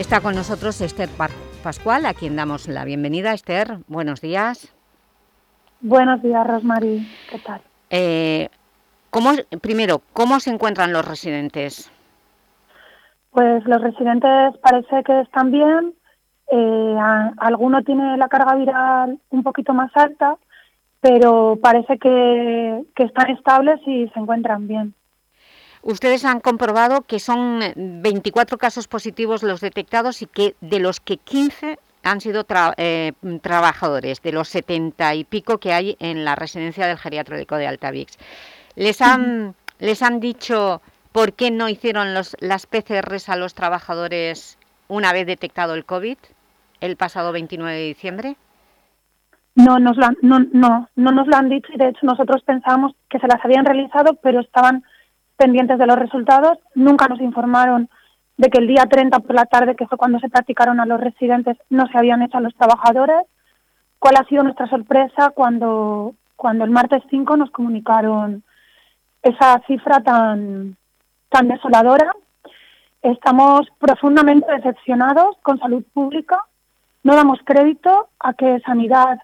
Está con nosotros Esther Pascual, a quien damos la bienvenida. Esther, buenos días. Buenos días, Rosmarie. ¿Qué tal? Eh, ¿cómo, primero, ¿cómo se encuentran los residentes? Pues los residentes parece que están bien. Eh, alguno tiene la carga viral un poquito más alta, pero parece que, que están estables y se encuentran bien. Ustedes han comprobado que son 24 casos positivos los detectados y que de los que 15 han sido eh, trabajadores, de los 70 y pico que hay en la residencia del geriátrico de Altavix. ¿Les han, ¿Les han dicho por qué no hicieron los, las PCRs a los trabajadores una vez detectado el COVID el pasado 29 de diciembre? No, nos no, no, no nos lo han dicho y de hecho nosotros pensábamos que se las habían realizado pero estaban pendientes de los resultados. Nunca nos informaron de que el día 30 por la tarde, que fue cuando se practicaron a los residentes, no se habían hecho a los trabajadores. ¿Cuál ha sido nuestra sorpresa cuando, cuando el martes 5 nos comunicaron esa cifra tan, tan desoladora? Estamos profundamente decepcionados con salud pública. No damos crédito a que sanidad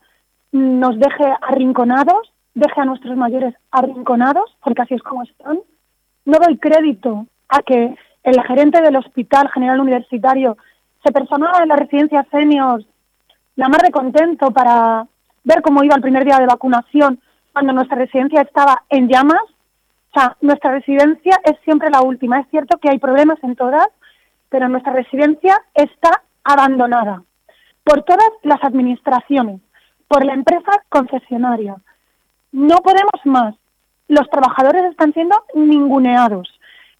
nos deje arrinconados, deje a nuestros mayores arrinconados, porque así es como están no doy crédito a que el gerente del Hospital General Universitario se personaba en la residencia seniors la más de contento para ver cómo iba el primer día de vacunación cuando nuestra residencia estaba en llamas. O sea, nuestra residencia es siempre la última. Es cierto que hay problemas en todas, pero nuestra residencia está abandonada por todas las administraciones, por la empresa concesionaria. No podemos más los trabajadores están siendo ninguneados,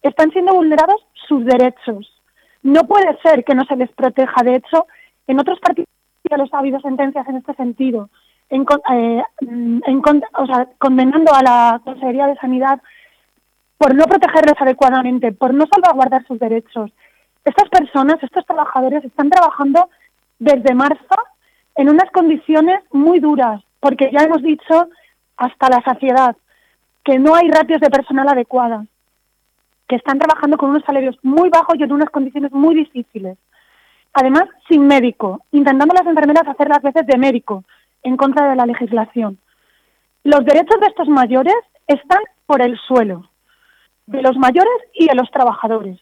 están siendo vulnerados sus derechos. No puede ser que no se les proteja. De hecho, en otros partidos ha habido sentencias en este sentido, en, eh, condenando a la Consejería de Sanidad por no protegerles adecuadamente, por no salvaguardar sus derechos. Estas personas, estos trabajadores, están trabajando desde marzo en unas condiciones muy duras, porque ya hemos dicho hasta la saciedad que no hay ratios de personal adecuada. que están trabajando con unos salarios muy bajos y en unas condiciones muy difíciles. Además, sin médico, intentando las enfermeras hacer las veces de médico en contra de la legislación. Los derechos de estos mayores están por el suelo, de los mayores y de los trabajadores.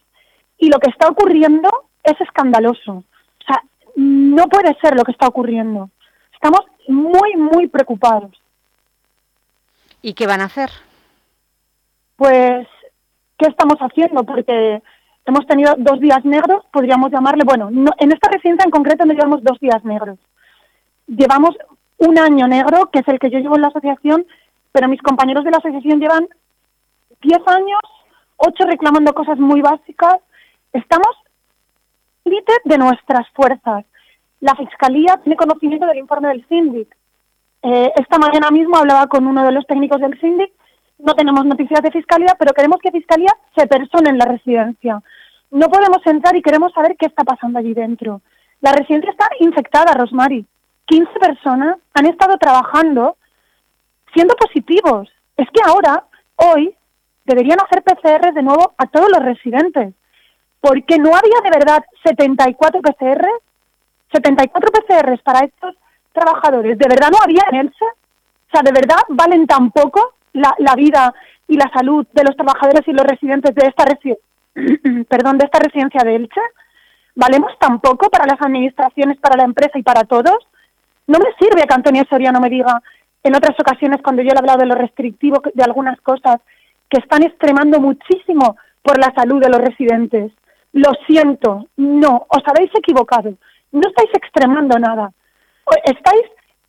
Y lo que está ocurriendo es escandaloso. O sea, no puede ser lo que está ocurriendo. Estamos muy, muy preocupados. ¿Y qué van a hacer? Pues, ¿qué estamos haciendo? Porque hemos tenido dos días negros, podríamos llamarle, bueno, no, en esta residencia en concreto no llevamos dos días negros. Llevamos un año negro, que es el que yo llevo en la asociación, pero mis compañeros de la asociación llevan 10 años, 8 reclamando cosas muy básicas. Estamos límite de nuestras fuerzas. La Fiscalía tiene conocimiento del informe del síndic. Eh, esta mañana mismo hablaba con uno de los técnicos del síndic. No tenemos noticias de Fiscalía, pero queremos que Fiscalía se persone en la residencia. No podemos entrar y queremos saber qué está pasando allí dentro. La residencia está infectada, Rosmary. 15 personas han estado trabajando siendo positivos. Es que ahora, hoy, deberían hacer PCR de nuevo a todos los residentes, porque no había de verdad 74 PCR, 74 PCR para estos trabajadores. ¿De verdad no había en Elche? O sea, ¿de verdad valen tan poco la, la vida y la salud de los trabajadores y los residentes de esta, resi *clears throat* perdón, de esta residencia de Elche? ¿Valemos tan poco para las administraciones, para la empresa y para todos? No me sirve que Antonio Soriano me diga en otras ocasiones cuando yo le he hablado de lo restrictivo de algunas cosas que están extremando muchísimo por la salud de los residentes. Lo siento, no, os habéis equivocado. No estáis extremando nada. Estáis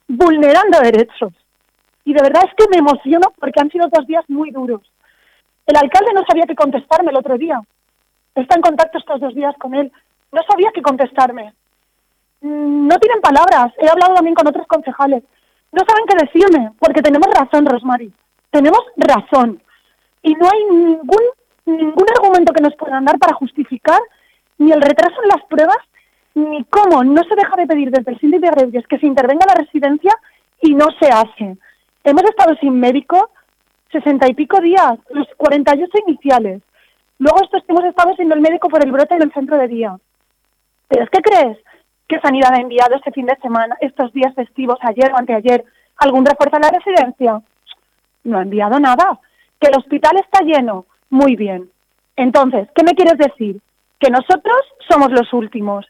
vulnerando derechos. Y de verdad es que me emociono porque han sido dos días muy duros. El alcalde no sabía qué contestarme el otro día. Está en contacto estos dos días con él. No sabía qué contestarme. Mm, no tienen palabras. He hablado también con otros concejales. No saben qué decirme, porque tenemos razón, Rosmary. Tenemos razón. Y no hay ningún, ningún argumento que nos puedan dar para justificar ni el retraso en las pruebas, ni cómo no se deja de pedir desde el síndico de Reyes que se intervenga la residencia y no se hace. Hemos estado sin médico sesenta y pico días, los 48 iniciales. Luego estos hemos estado sin el médico por el brote en el centro de día. ¿Pero es que crees que Sanidad ha enviado este fin de semana, estos días festivos, ayer o anteayer, algún refuerzo a la residencia? No ha enviado nada. ¿Que el hospital está lleno? Muy bien. Entonces, ¿qué me quieres decir? Que nosotros somos los últimos.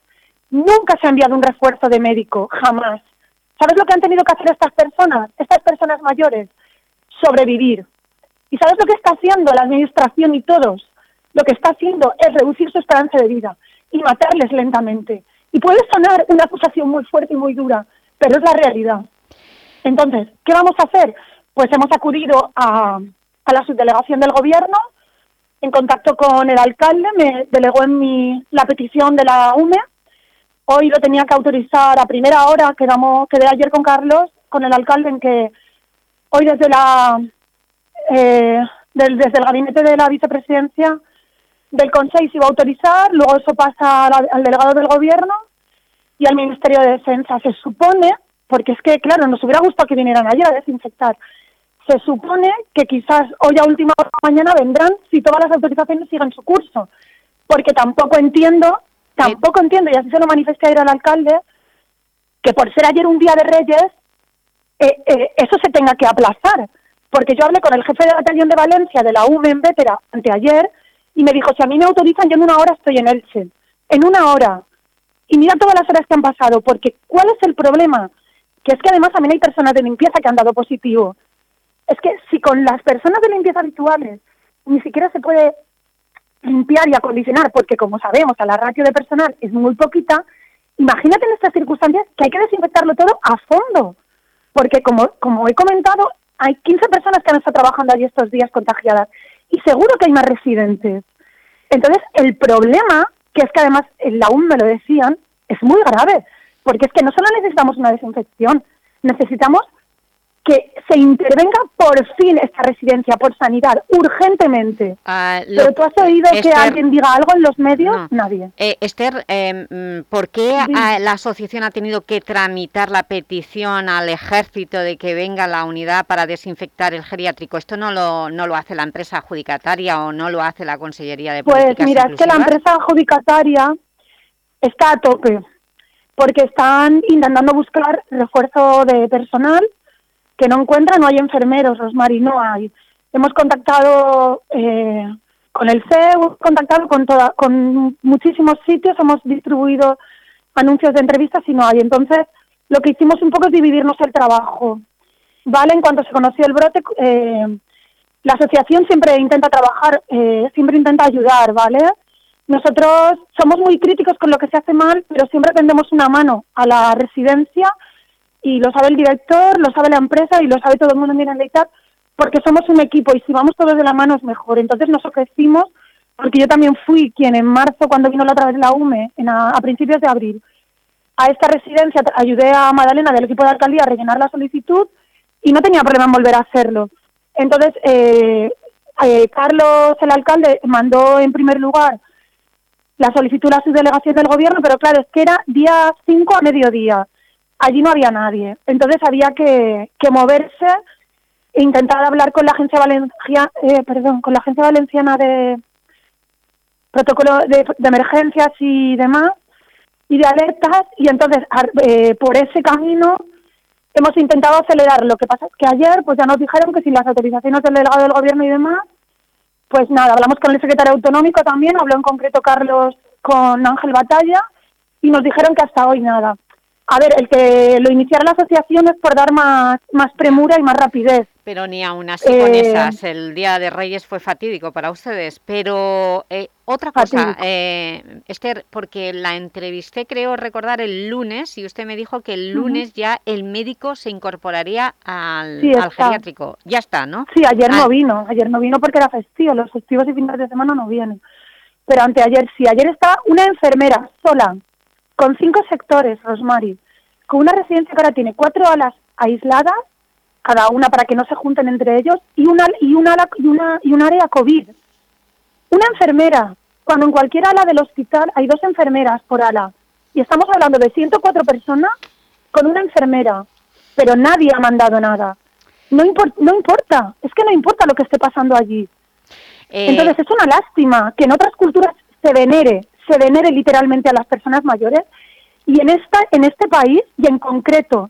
Nunca se ha enviado un refuerzo de médico, jamás. ¿Sabes lo que han tenido que hacer estas personas, estas personas mayores? Sobrevivir. ¿Y sabes lo que está haciendo la administración y todos? Lo que está haciendo es reducir su esperanza de vida y matarles lentamente. Y puede sonar una acusación muy fuerte y muy dura, pero es la realidad. Entonces, ¿qué vamos a hacer? Pues hemos acudido a, a la subdelegación del gobierno, en contacto con el alcalde, me delegó en mi la petición de la UME. Hoy lo tenía que autorizar a primera hora, quedamos, quedé ayer con Carlos, con el alcalde, en que hoy desde la eh, desde el gabinete de la vicepresidencia del Consejo se iba a autorizar, luego eso pasa al, delegado del gobierno y al Ministerio de Defensa. Se supone, porque es que, claro, nos hubiera gustado que vinieran ayer a desinfectar, se supone que quizás hoy a última hora mañana vendrán si todas las autorizaciones sigan su curso, porque tampoco entiendo, tampoco entiendo, y así se lo manifesté ayer al alcalde, que por ser ayer un día de Reyes, eh, eh, eso se tenga que aplazar. Porque yo hablé con el jefe de batallón de Valencia de la UME en Vétera anteayer y me dijo, si a mí me autorizan, yo en una hora estoy en Elche. En una hora. Y mira todas las horas que han pasado, porque ¿cuál es el problema? Que es que además también hay personas de limpieza que han dado positivo. Es que si con las personas de limpieza habituales ni siquiera se puede limpiar y acondicionar, porque como sabemos, a la ratio de personal es muy poquita, imagínate en estas circunstancias que hay que desinfectarlo todo a fondo. Porque como, como he comentado, hay 15 personas que han estado trabajando allí estos días contagiadas y seguro que hay más residentes. Entonces, el problema, que es que además en la UM me lo decían, es muy grave, porque es que no solo necesitamos una desinfección, necesitamos que se intervenga por fin esta residencia por sanidad, urgentemente. Ah, lo- Pero tú has oído que alguien diga algo en los medios? Nadie. Eh, Esther, eh, ¿por qué la asociación ha tenido que tramitar la petición al ejército de que venga la unidad para desinfectar el geriátrico? ¿Esto no lo, no lo hace la empresa adjudicataria o no lo hace la Consellería de Pues Políticas mira, es que la empresa adjudicataria está a tope, porque están intentando buscar refuerzo de personal que no encuentran, no hay enfermeros, Rosmary, no hay. Hemos contactado eh, con el CEU, hemos contactado con, toda, con muchísimos sitios, hemos distribuido anuncios de entrevistas y no hay. Entonces, lo que hicimos un poco es dividirnos el trabajo. ¿Vale? En cuanto se conoció el brote, eh, la asociación siempre intenta trabajar, eh, siempre intenta ayudar, ¿vale? Nosotros somos muy críticos con lo que se hace mal, pero siempre tendemos una mano a la residencia y lo sabe el director, lo sabe la empresa y lo sabe todo el mundo en Generalitat porque somos un equipo y si vamos todos de la mano es mejor. Entonces nos ofrecimos, porque yo también fui quien en marzo, cuando vino la otra vez la UME, en a, principios de abril, a esta residencia ayudé a Madalena del equipo de alcaldía a rellenar la solicitud y no tenía problema en volver a hacerlo. Entonces, eh, eh, Carlos, el alcalde, mandó en primer lugar la solicitud a su delegación del gobierno, pero claro, es que era día 5 a mediodía. Allí no había nadie. Entonces había que, que moverse e intentar hablar con la agencia valencia, eh, perdón, con la agencia valenciana de protocolo de, emergencias y demás y de alertas y entonces eh, por ese camino hemos intentado acelerar. Lo que pasa es que ayer pues ya nos dijeron que sin las autorizaciones del delegado del gobierno y demás, pues nada, hablamos con el secretario autonómico también, habló en concreto Carlos con Ángel Batalla y nos dijeron que hasta hoy nada. A ver, el que lo iniciara la asociación es por dar más, más premura y más rapidez. Pero ni aún así con Eh, esas, el Día de Reyes fue fatídico para ustedes. Pero eh, otra cosa, eh, Esther, porque la entrevisté, creo recordar, el lunes, y usted me dijo que el lunes ya el médico se incorporaría al, Sí, al está. geriátrico. Ya está, ¿no? Sí, ayer Ah, no vino, ayer no vino porque era festivo, los festivos y fines de semana no vienen. Pero anteayer sí, ayer estaba una enfermera sola, con cinco sectores, Rosmary, con una residencia que ahora tiene cuatro alas aisladas, cada una para que no se junten entre ellos, y una y una y una y un área COVID. Una enfermera, cuando en cualquier ala del hospital hay dos enfermeras por ala, y estamos hablando de 104 personas con una enfermera, pero nadie ha mandado nada. No, impor- no importa, es que no importa lo que esté pasando allí. eh, Entonces es una lástima que en otras culturas se venere, se venere literalmente a las personas mayores y en esta, en este país y en concreto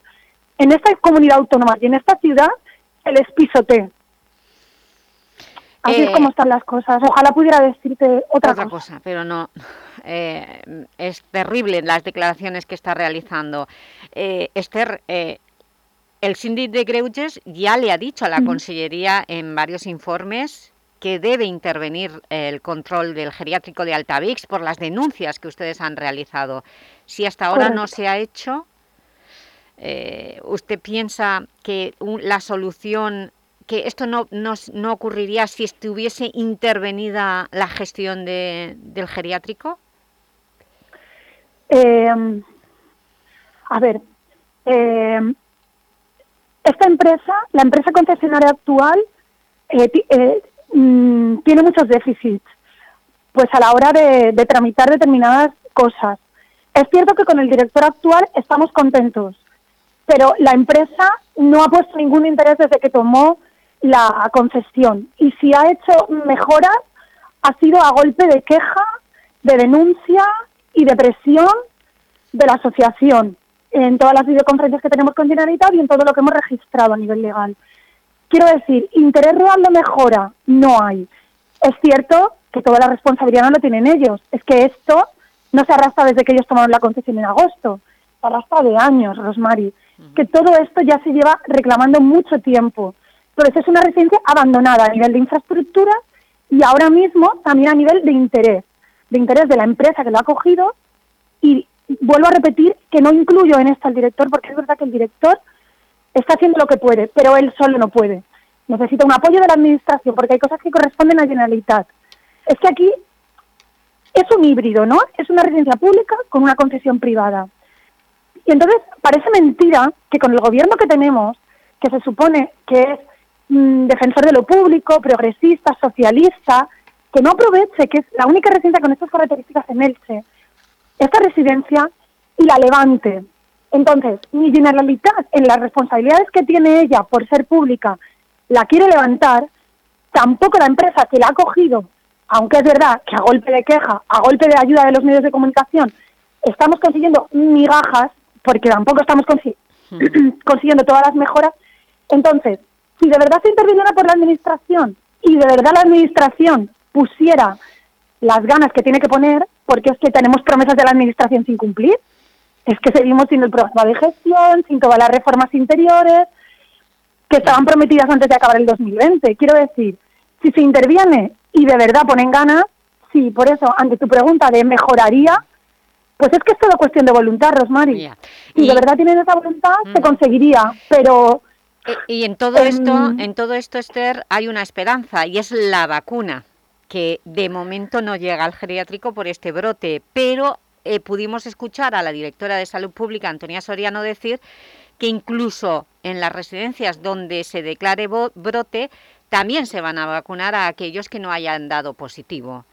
en esta comunidad autónoma y en esta ciudad se les pisotee. Así Eh, es como están las cosas. Ojalá pudiera decirte otra, otra cosa. cosa, pero no. eh, es terrible las declaraciones que está realizando. Eh, Esther, eh, el síndic de Greuges ya le ha dicho a la. Consellería en varios informes que debe intervenir el control del geriátrico de Altavix por las denuncias que ustedes han realizado. Si hasta ahora no se ha hecho, eh, ¿usted piensa que un- la solución, que esto no, no, no ocurriría si estuviese intervenida la gestión de- del geriátrico? Eh, a ver, eh, esta empresa, la empresa concesionaria actual, eh, eh, mm, tiene muchos déficits, pues a la hora de, tramitar determinadas cosas. Es cierto que con el director actual estamos contentos, pero la empresa no ha puesto ningún interés desde que tomó la concesión. Y si ha hecho mejoras, ha sido a golpe de queja, de denuncia y de presión de la asociación en todas las videoconferencias que tenemos con Generalitat y en todo lo que hemos registrado a nivel legal. Quiero decir, interés real de mejora no hay. Es cierto que toda la responsabilidad no la tienen ellos. Es que esto no se arrastra desde que ellos tomaron la concesión en agosto. Se arrastra de años, Rosmary. Que todo esto ya se lleva reclamando mucho tiempo. Entonces es una residencia abandonada a nivel de infraestructura y ahora mismo también a nivel de interés. De interés de la empresa que lo ha cogido y vuelvo a repetir que no incluyo en esto al director porque es verdad que el director está haciendo lo que puede, pero él solo no puede. Necesita un apoyo de la administración porque hay cosas que corresponden a Generalitat. Es que aquí es un híbrido, ¿no? Es una residencia pública con una concesión privada. Y entonces parece mentira que con el gobierno que tenemos que se supone que es mm, defensor de lo público, progresista, socialista, que no aproveche que es la única residencia con estas características en Elche, esta residencia y la levante. Entonces, ni Generalitat, en las responsabilidades que tiene ella por ser pública, la quiere levantar, tampoco la empresa que la ha cogido, aunque es verdad que a golpe de queja, a golpe de ayuda de los medios de comunicación, estamos consiguiendo migajas, porque tampoco estamos consi- *clears throat* consiguiendo todas las mejoras. Entonces, si de verdad se interviniera por la administración y de verdad la administración pusiera las ganas que tiene que poner, porque es que tenemos promesas de la administración sin cumplir, es que seguimos sin el programa de gestión, sin todas las reformas interiores que estaban prometidas antes de acabar el 2020. Quiero decir, si se interviene y de verdad ponen ganas, sí, por eso, ante tu pregunta de mejoraría, pues es que es todo cuestión de voluntad, Rosmary. Si de verdad tienen esa voluntad, se conseguiría, pero... Y en todo Em, esto, en todo esto, Esther, hay una esperanza y es la vacuna, que de momento no llega al geriátrico por este brote, pero eh, pudimos escuchar a la directora de Salud Pública, Antonia Soriano, decir que incluso en las residencias donde se declare brote, también se van a vacunar a aquellos que no hayan dado positivo.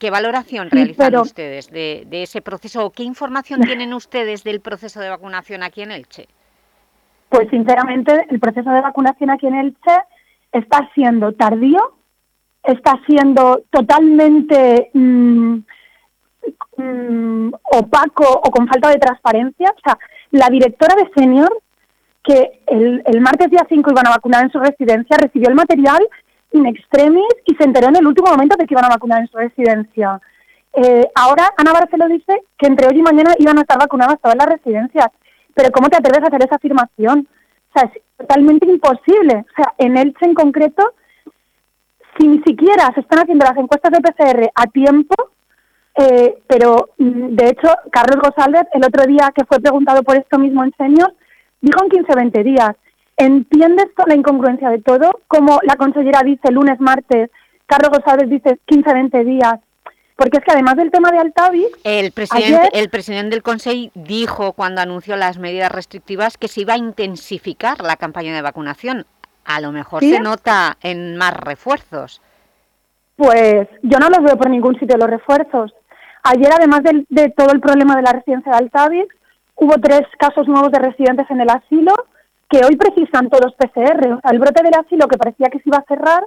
¿Qué valoración Sí, realizan pero- ustedes de, de ese proceso o qué información tienen ustedes del proceso de vacunación aquí en Elche? Pues sinceramente el proceso de vacunación aquí en Elche está siendo tardío, está siendo totalmente mm, mm, opaco o con falta de transparencia. O sea, la directora de Senior, que el, el martes día 5 iban a vacunar en su residencia, recibió el material in extremis y se enteró en el último momento de que iban a vacunar en su residencia. Eh, ahora Ana Barceló dice que entre hoy y mañana iban a estar vacunadas todas las residencias. Pero ¿cómo te atreves a hacer esa afirmación? O sea, es totalmente imposible. O sea, en Elche en concreto, si ni siquiera se están haciendo las encuestas de PCR a tiempo, eh, pero mm, de hecho Carlos González el otro día que fue preguntado por esto mismo en Senior, dijo en 15-20 días. ¿Entiendes la incongruencia de todo? Como la consellera dice lunes, martes, Carlos González dice 15-20 días. Porque es que además del tema de Altavi, El presidente, Ayer- el presidente del Consejo dijo cuando anunció las medidas restrictivas que se iba a intensificar la campaña de vacunación. A lo mejor ¿Sí? se nota en más refuerzos. Pues yo no los veo por ningún sitio los refuerzos. Ayer, además del- de, todo el problema de la residencia de Altavix, hubo tres casos nuevos de residentes en el asilo que hoy precisan todos PCR. O sea, el brote del asilo que parecía que se iba a cerrar,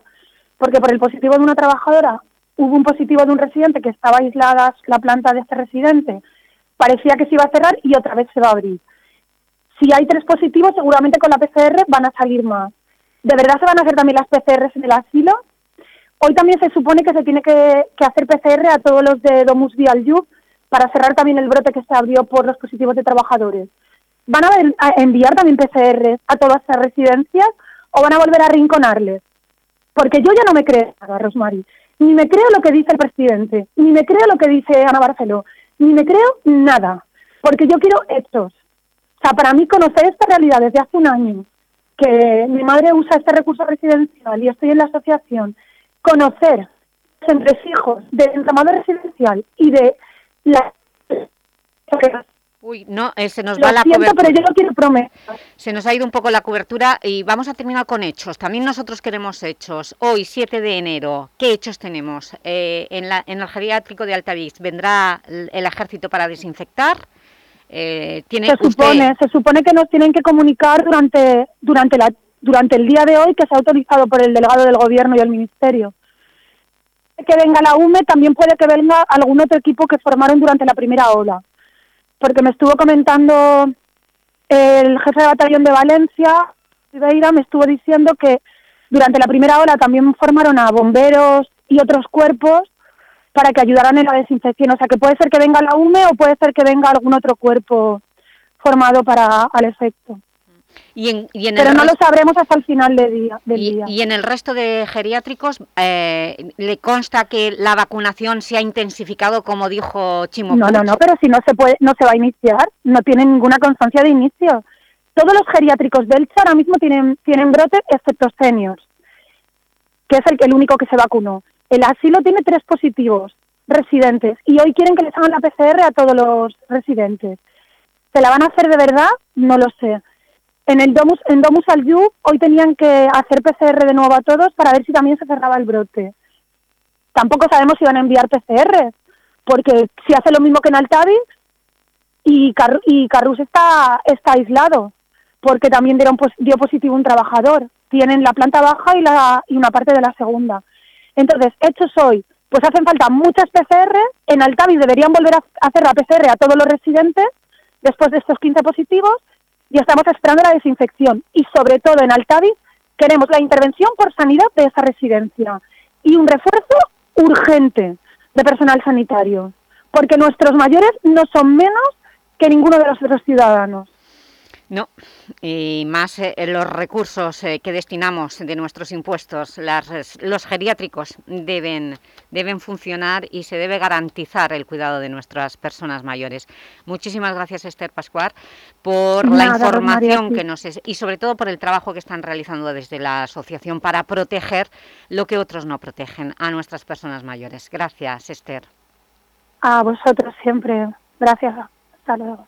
porque por el positivo de una trabajadora hubo un positivo de un residente que estaba aislada la planta de este residente, parecía que se iba a cerrar y otra vez se va a abrir. Si hay tres positivos, seguramente con la PCR van a salir más. ¿De verdad se van a hacer también las PCRs en el asilo? Hoy también se supone que se tiene que, hacer PCR a todos los de Domus Vial Yub para cerrar también el brote que se abrió por los positivos de trabajadores. ¿Van a, enviar también PCR a todas estas residencias o van a volver a arrinconarles? Porque yo ya no me creo nada, Rosmary. Ni me creo lo que dice el presidente, ni me creo lo que dice Ana Barceló, ni me creo nada. Porque yo quiero hechos. O sea, para mí conocer esta realidad desde hace un año, que mi madre usa este recurso residencial y estoy en la asociación, conocer los entresijos del entramado residencial y de la... Uy, no, eh, se nos Lo va la siento, cobertura. pero yo no quiero promesas. Se nos ha ido un poco la cobertura y vamos a terminar con hechos. También nosotros queremos hechos. Hoy, 7 de enero, ¿qué hechos tenemos? Eh, en, la, en el geriátrico de Altavix, ¿vendrá el el ejército para desinfectar? Eh, ¿tiene Se usted- supone, se supone que nos tienen que comunicar durante, durante, la, durante el día de hoy que se ha autorizado por el delegado del gobierno y el ministerio. Que venga la UME, también puede que venga algún otro equipo que formaron durante la primera ola. Porque me estuvo comentando el jefe de batallón de Valencia, Ribeira, me estuvo diciendo que durante la primera ola también formaron a bomberos y otros cuerpos para que ayudaran en la desinfección. O sea, que puede ser que venga la UME o puede ser que venga algún otro cuerpo formado para al efecto. Y en, y en Pero no lo sabremos hasta el final de día, del y, día. y en el resto de geriátricos, eh, ¿le consta que la vacunación se ha intensificado, como dijo Chimo No, no, no, pero si no se puede, no se va a iniciar, no tienen ninguna constancia de inicio. Todos los geriátricos del Elche ahora mismo tienen, tienen brote, excepto seniors, que es el, el único que se vacunó. El asilo tiene tres positivos residentes y hoy quieren que les hagan la PCR a todos los residentes. ¿Se la van a hacer de verdad? No lo sé. En el Domus, en Domus al hoy tenían que hacer PCR de nuevo a todos para ver si también se cerraba el brote. Tampoco sabemos si van a enviar PCR, porque si hace lo mismo que en Altavix y, Car y Carrus está, está aislado, porque también dieron dio positivo un trabajador. Tienen la planta baja y, la, y una parte de la segunda. Entonces, hechos hoy, pues hacen falta muchas PCR. En Altavix deberían volver a hacer la PCR a todos los residentes después de estos 15 positivos y estamos esperando la desinfección. Y sobre todo en Altavix queremos la intervención por sanidad de esa residencia y un refuerzo urgente de personal sanitario, porque nuestros mayores no son menos que ninguno de los otros ciudadanos. No, y más eh, los recursos eh, que destinamos de nuestros impuestos, las, los geriátricos deben, deben funcionar y se debe garantizar el cuidado de nuestras personas mayores. Muchísimas gracias Esther Pascual por la información que nos es, y sobre todo por el trabajo que están realizando desde la asociación para proteger lo que otros no protegen, a nuestras personas mayores. Gracias Esther. A vosotros siempre. Gracias. Hasta luego.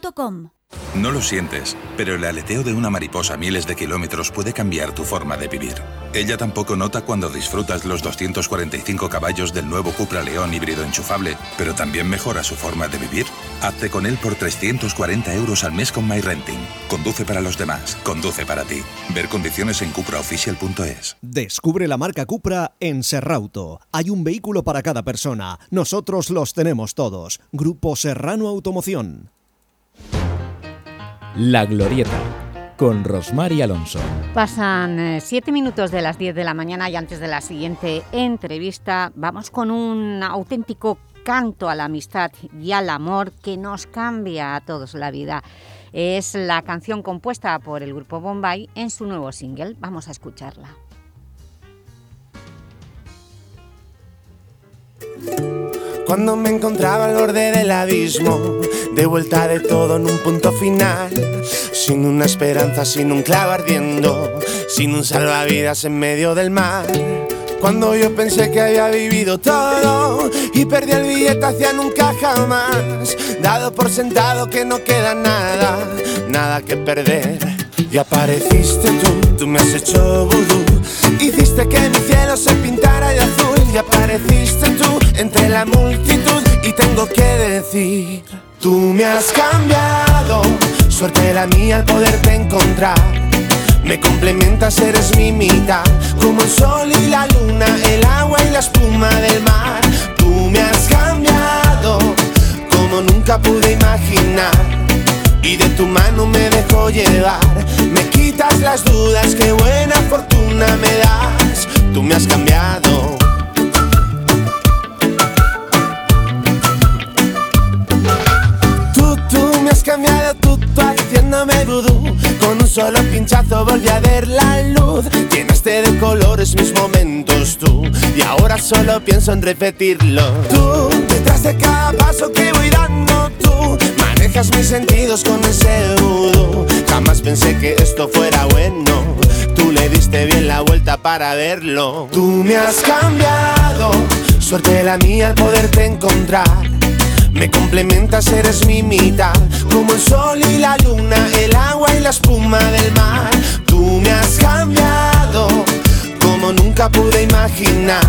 No lo sientes, pero el aleteo de una mariposa a miles de kilómetros puede cambiar tu forma de vivir. Ella tampoco nota cuando disfrutas los 245 caballos del nuevo Cupra León híbrido enchufable, pero también mejora su forma de vivir. Hazte con él por 340 euros al mes con MyRenting. Conduce para los demás, conduce para ti. Ver condiciones en cupraofficial.es. Descubre la marca Cupra en Serrauto. Hay un vehículo para cada persona. Nosotros los tenemos todos. Grupo Serrano Automoción. La Glorieta, con Rosmar y Alonso. Pasan eh, siete minutos de las 10 de la mañana y antes de la siguiente entrevista vamos con un auténtico canto a la amistad y al amor que nos cambia a todos la vida. Es la canción compuesta por el grupo Bombay en su nuevo single. Vamos a escucharla. *laughs* Cuando me encontraba al borde del abismo, de vuelta de todo en un punto final, sin una esperanza, sin un clavo ardiendo, sin un salvavidas en medio del mar. Cuando yo pensé que había vivido todo y perdí el billete hacia nunca jamás, dado por sentado que no queda nada, nada que perder. Y apareciste tú, tú me has hecho vudú, hiciste que mi cielo se pintara de azul. Y apareciste entre la multitud y tengo que decir, tú me has cambiado, suerte la mía al poderte encontrar. Me complementas, eres mi mitad, como el sol y la luna, el agua y la espuma del mar. Tú me has cambiado, como nunca pude imaginar. Y de tu mano me dejo llevar, me quitas las dudas, qué buena fortuna me das. Tú me has cambiado. Has cambiado, tú, tú haciéndome vudú. Con un solo pinchazo volví a ver la luz. Llenaste de colores mis momentos tú. Y ahora solo pienso en repetirlo. Tú, detrás de cada paso que voy dando tú. Manejas mis sentidos con ese vudú. Jamás pensé que esto fuera bueno. Tú le diste bien la vuelta para verlo. Tú me has cambiado. Suerte la mía al poderte encontrar. Me complementas, eres mi mitad, como el sol y la luna, el agua y la espuma del mar. Tú me has cambiado, como nunca pude imaginar.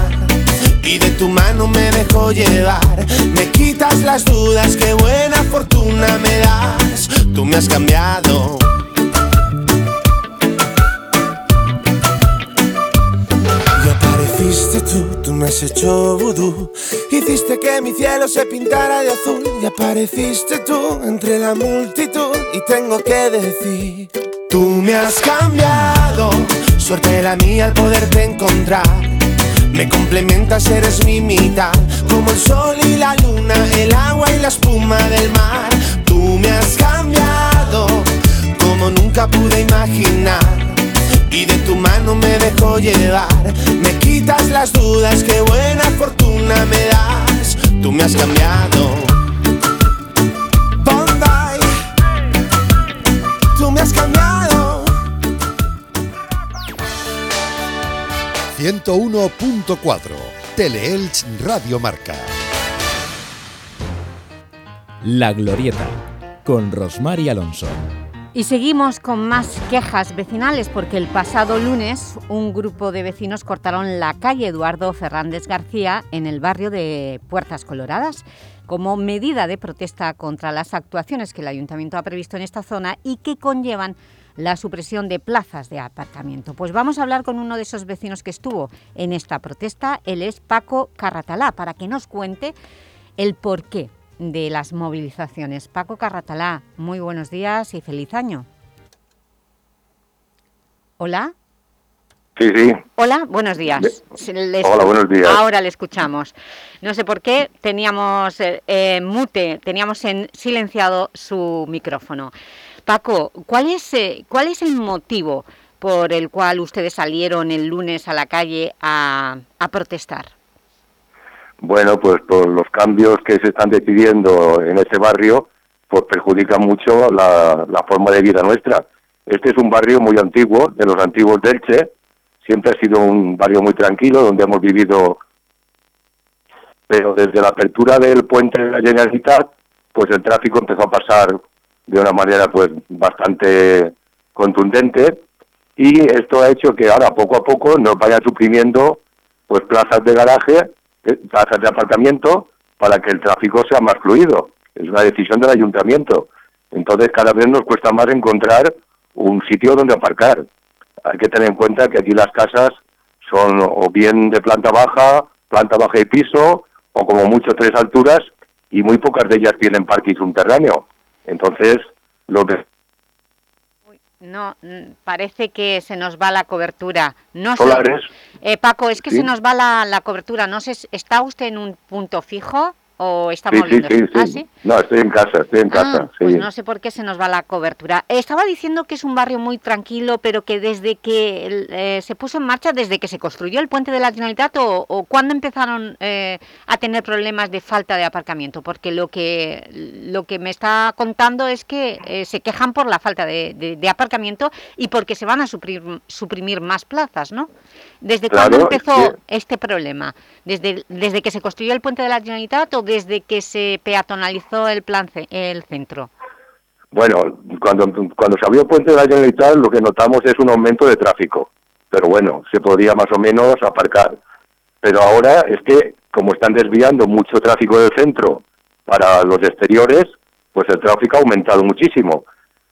Y de tu mano me dejo llevar, me quitas las dudas, qué buena fortuna me das. Tú me has cambiado. Apareciste tú, tú me has hecho vudú. Hiciste que mi cielo se pintara de azul. Y apareciste tú entre la multitud. Y tengo que decir, tú me has cambiado. Suerte la mía al poderte encontrar. Me complementas, eres mi mitad, como el sol y la luna, el agua y la espuma del mar. Tú me has cambiado como nunca pude imaginar. Y de tu mano me dejo llevar, me quitas las dudas, qué buena fortuna me das. Tú me has cambiado. Bondi, tú me has cambiado. 101.4 Teleelch Radio Marca. La Glorieta con Rosmar y Alonso. Y seguimos con más quejas vecinales porque el pasado lunes un grupo de vecinos cortaron la calle Eduardo Fernández García en el barrio de Puertas Coloradas como medida de protesta contra las actuaciones que el Ayuntamiento ha previsto en esta zona y que conllevan la supresión de plazas de aparcamiento. Pues vamos a hablar con uno de esos vecinos que estuvo en esta protesta. Él es Paco Carratalá, para que nos cuente el porqué de las movilizaciones. Paco Carratalá, muy buenos días y feliz año. ¿Hola? Sí, sí. Hola, buenos días. Les- Hola, buenos días. Ahora le escuchamos. No sé por qué teníamos eh, eh, mute, teníamos en silenciado su micrófono. Paco, ¿cuál es, eh, ¿cuál es el motivo por el cual ustedes salieron el lunes a la calle a, a protestar? Bueno, pues por los cambios que se están decidiendo en ese barrio, pues perjudica mucho la, forma de vida nuestra. Este es un barrio muy antiguo, de los antiguos de Elche, siempre ha sido un barrio muy tranquilo, donde hemos vivido, pero desde la apertura del puente de la Generalitat, pues el tráfico empezó a pasar de una manera pues bastante contundente y esto ha hecho que ahora poco a poco nos vayan suprimiendo pues plazas de garaje, plazas de aparcamiento para que el tráfico sea más fluido. Es una decisión del ayuntamiento. Entonces cada vez nos cuesta más encontrar un sitio donde aparcar. Hay que tener en cuenta que aquí las casas son o bien de planta baja, planta baja y piso, o como mucho tres alturas, y muy pocas de ellas tienen parking subterráneo. Entonces, lo que No, mm, parece que se nos va la cobertura. No sé- solares, Eh, Paco, es que Sí. se nos va la, la cobertura. No sé, ¿está usted en un punto fijo o está sí. ¿Ah, sí? No, estoy en casa, estoy en Ah, casa, sí. Pues no sé por qué se nos va la cobertura. Estaba diciendo que es un barrio muy tranquilo, pero que desde que eh, se puso en marcha, desde que se construyó el puente de la Generalitat, o, o cuándo empezaron eh, a tener problemas de falta de aparcamiento, porque lo que lo que me está contando es que eh, se quejan por la falta de, de- de aparcamiento y porque se van a suprimir, suprimir más plazas, ¿no? ¿Desde Claro, cuándo es empezó que- este problema? ¿Desde, ¿Desde que se construyó el puente de la Generalitat o desde que se peatonalizó el, plan, el centro? Bueno, cuando, cuando se abrió el puente de la Generalitat lo que notamos es un aumento de tráfico. Pero bueno, se podía más o menos aparcar. Pero ahora es que, como están desviando mucho tráfico del centro para los exteriores, pues el tráfico ha aumentado muchísimo.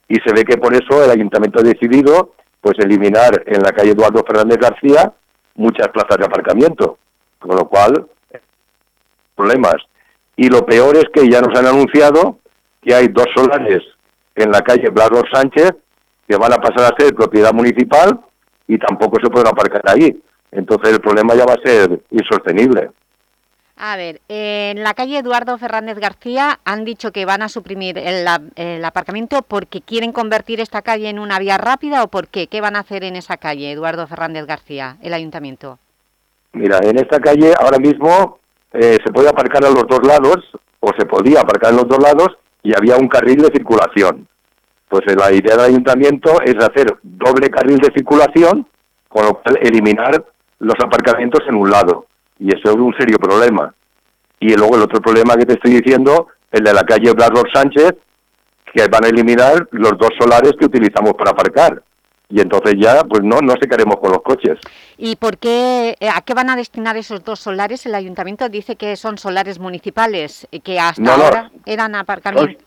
Y se ve que por eso el ayuntamiento ha decidido pues eliminar en la calle Eduardo Fernández García muchas plazas de aparcamiento. Con lo cual, problemas. Y lo peor es que ya nos han anunciado que hay dos solares en la calle Blas Sánchez que van a pasar a ser propiedad municipal y tampoco se pueden aparcar ahí. Entonces el problema ya va a ser insostenible. A ver, en la calle Eduardo Fernández García han dicho que van a suprimir el aparcamiento porque quieren convertir esta calle en una vía rápida o por qué. ¿Qué van a hacer en esa calle, Eduardo Fernández García, el ayuntamiento? Mira, en esta calle ahora mismo eh, se puede aparcar a los dos lados, o se podía aparcar en los dos lados, y había un carril de circulación. Pues eh, la idea del ayuntamiento es hacer doble carril de circulación, con lo cual eliminar los aparcamientos en un lado. Y eso es un serio problema. Y luego el otro problema que te estoy diciendo, el de la calle Blas Sánchez, que van a eliminar los dos solares que utilizamos para aparcar. Y entonces ya, pues no, no sé qué haremos con los coches. ¿Y por qué, eh, a qué van a destinar esos dos solares? El ayuntamiento dice que son solares municipales, y que hasta No, no. ahora eran aparcamientos.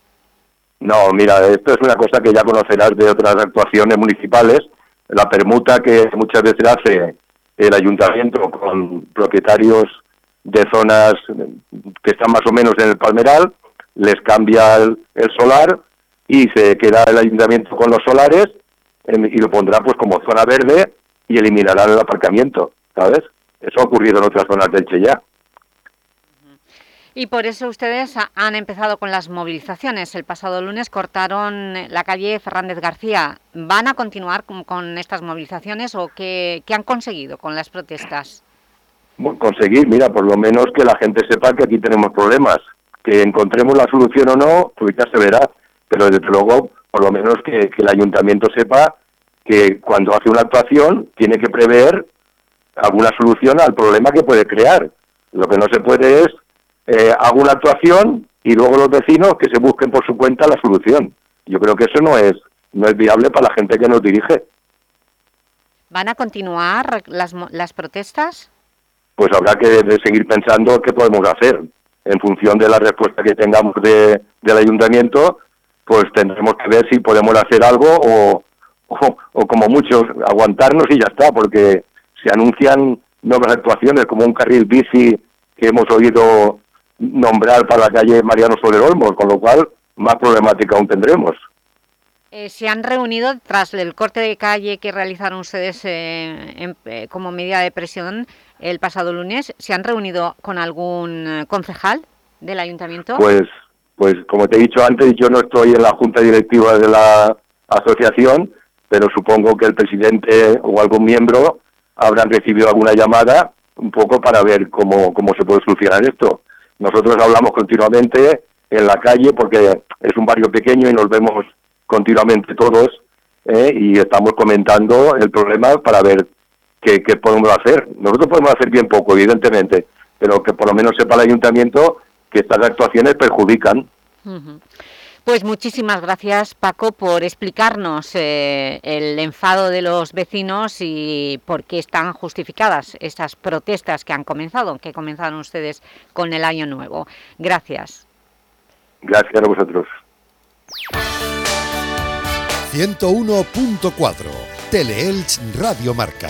No, mira, esto es una cosa que ya conocerás de otras actuaciones municipales. La permuta que muchas veces hace el ayuntamiento con propietarios de zonas que están más o menos en el palmeral, les cambia el, el solar y se queda el ayuntamiento con los solares em, y lo pondrá pues como zona verde y eliminará el aparcamiento, ¿sabes? Eso ha ocurrido en otras zonas del Che ya. Y por eso ustedes han empezado con las movilizaciones. El pasado lunes cortaron la calle Fernández García. ¿Van a continuar con, estas movilizaciones o qué, han conseguido con las protestas? conseguir, mira, por lo menos que la gente sepa que aquí tenemos problemas. Que encontremos la solución o no, pues ya se verá. Pero desde luego, por lo menos que, que el ayuntamiento sepa que cuando hace una actuación tiene que prever alguna solución al problema que puede crear. Lo que no se puede es eh, hago una actuación y luego los vecinos que se busquen por su cuenta la solución. Yo creo que eso no es, no es viable para la gente que nos dirige. ¿Van a continuar las, las protestas? Pues habrá que seguir pensando qué podemos hacer. En función de la respuesta que tengamos de, del ayuntamiento, pues tendremos que ver si podemos hacer algo o, o, o como muchos, aguantarnos y ya está, porque se anuncian nuevas actuaciones como un carril bici que hemos oído nombrar para la calle Mariano Soler Olmos, con lo cual más problemática aún tendremos. Eh, ¿Se han reunido tras el corte de calle que realizaron ustedes eh, eh, como medida de presión el pasado lunes? ¿Se han reunido con algún concejal del ayuntamiento? Pues, pues como te he dicho antes, yo no estoy en la junta directiva de la asociación, pero supongo que el presidente o algún miembro habrán recibido alguna llamada un poco para ver cómo, cómo se puede solucionar esto. Nosotros hablamos continuamente en la calle porque es un barrio pequeño y nos vemos continuamente todos ¿eh? y estamos comentando el problema para ver qué, podemos hacer. Nosotros podemos hacer bien poco, evidentemente, pero que por lo menos sepa el ayuntamiento que estas actuaciones perjudican. Pues muchísimas gracias, Paco, por explicarnos eh, el enfado de los vecinos y por qué están justificadas estas protestas que han comenzado, que comenzaron ustedes con el Año Nuevo. Gracias. Gracias a vosotros. 101.4 Teleelch Radio Marca.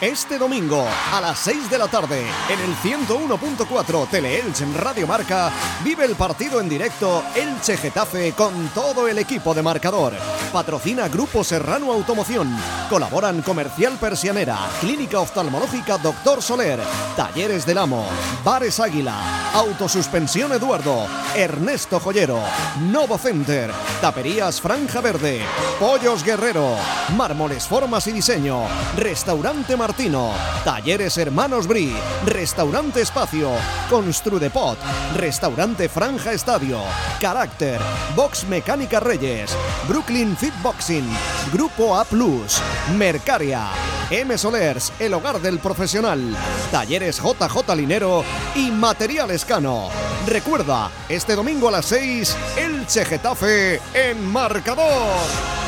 Este domingo a las 6 de la tarde en el 101.4 Teleelch en Radio Marca vive el partido en directo Elche Getafe con todo el equipo de marcador. Patrocina Grupo Serrano Automoción. Colaboran Comercial Persianera, Clínica Oftalmológica Doctor Soler, Talleres del Amo, Bares Águila, Autosuspensión Eduardo, Ernesto Joyero, Novo Center, Taperías Franja Verde, Pollos Guerrero, Mármoles Formas y Diseño, Restaurante Martino, Talleres Hermanos Bri, Restaurante Espacio, Construdepot, Restaurante Franja Estadio, Carácter, Box Mecánica Reyes, Brooklyn Fitboxing, Grupo A Plus, Mercaria, M Solers, el hogar del profesional, Talleres JJ Linero y Material Escano. Recuerda, este domingo a las 6, el Getafe en marcador.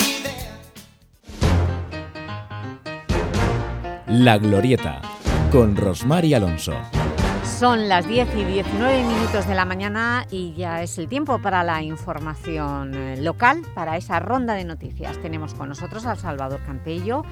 La Glorieta, con Rosmar y Alonso. Son las 10 y 19 minutos de la mañana y ya es el tiempo para la información eh, local, para esa ronda de noticias. Tenemos con nosotros al Salvador Campello,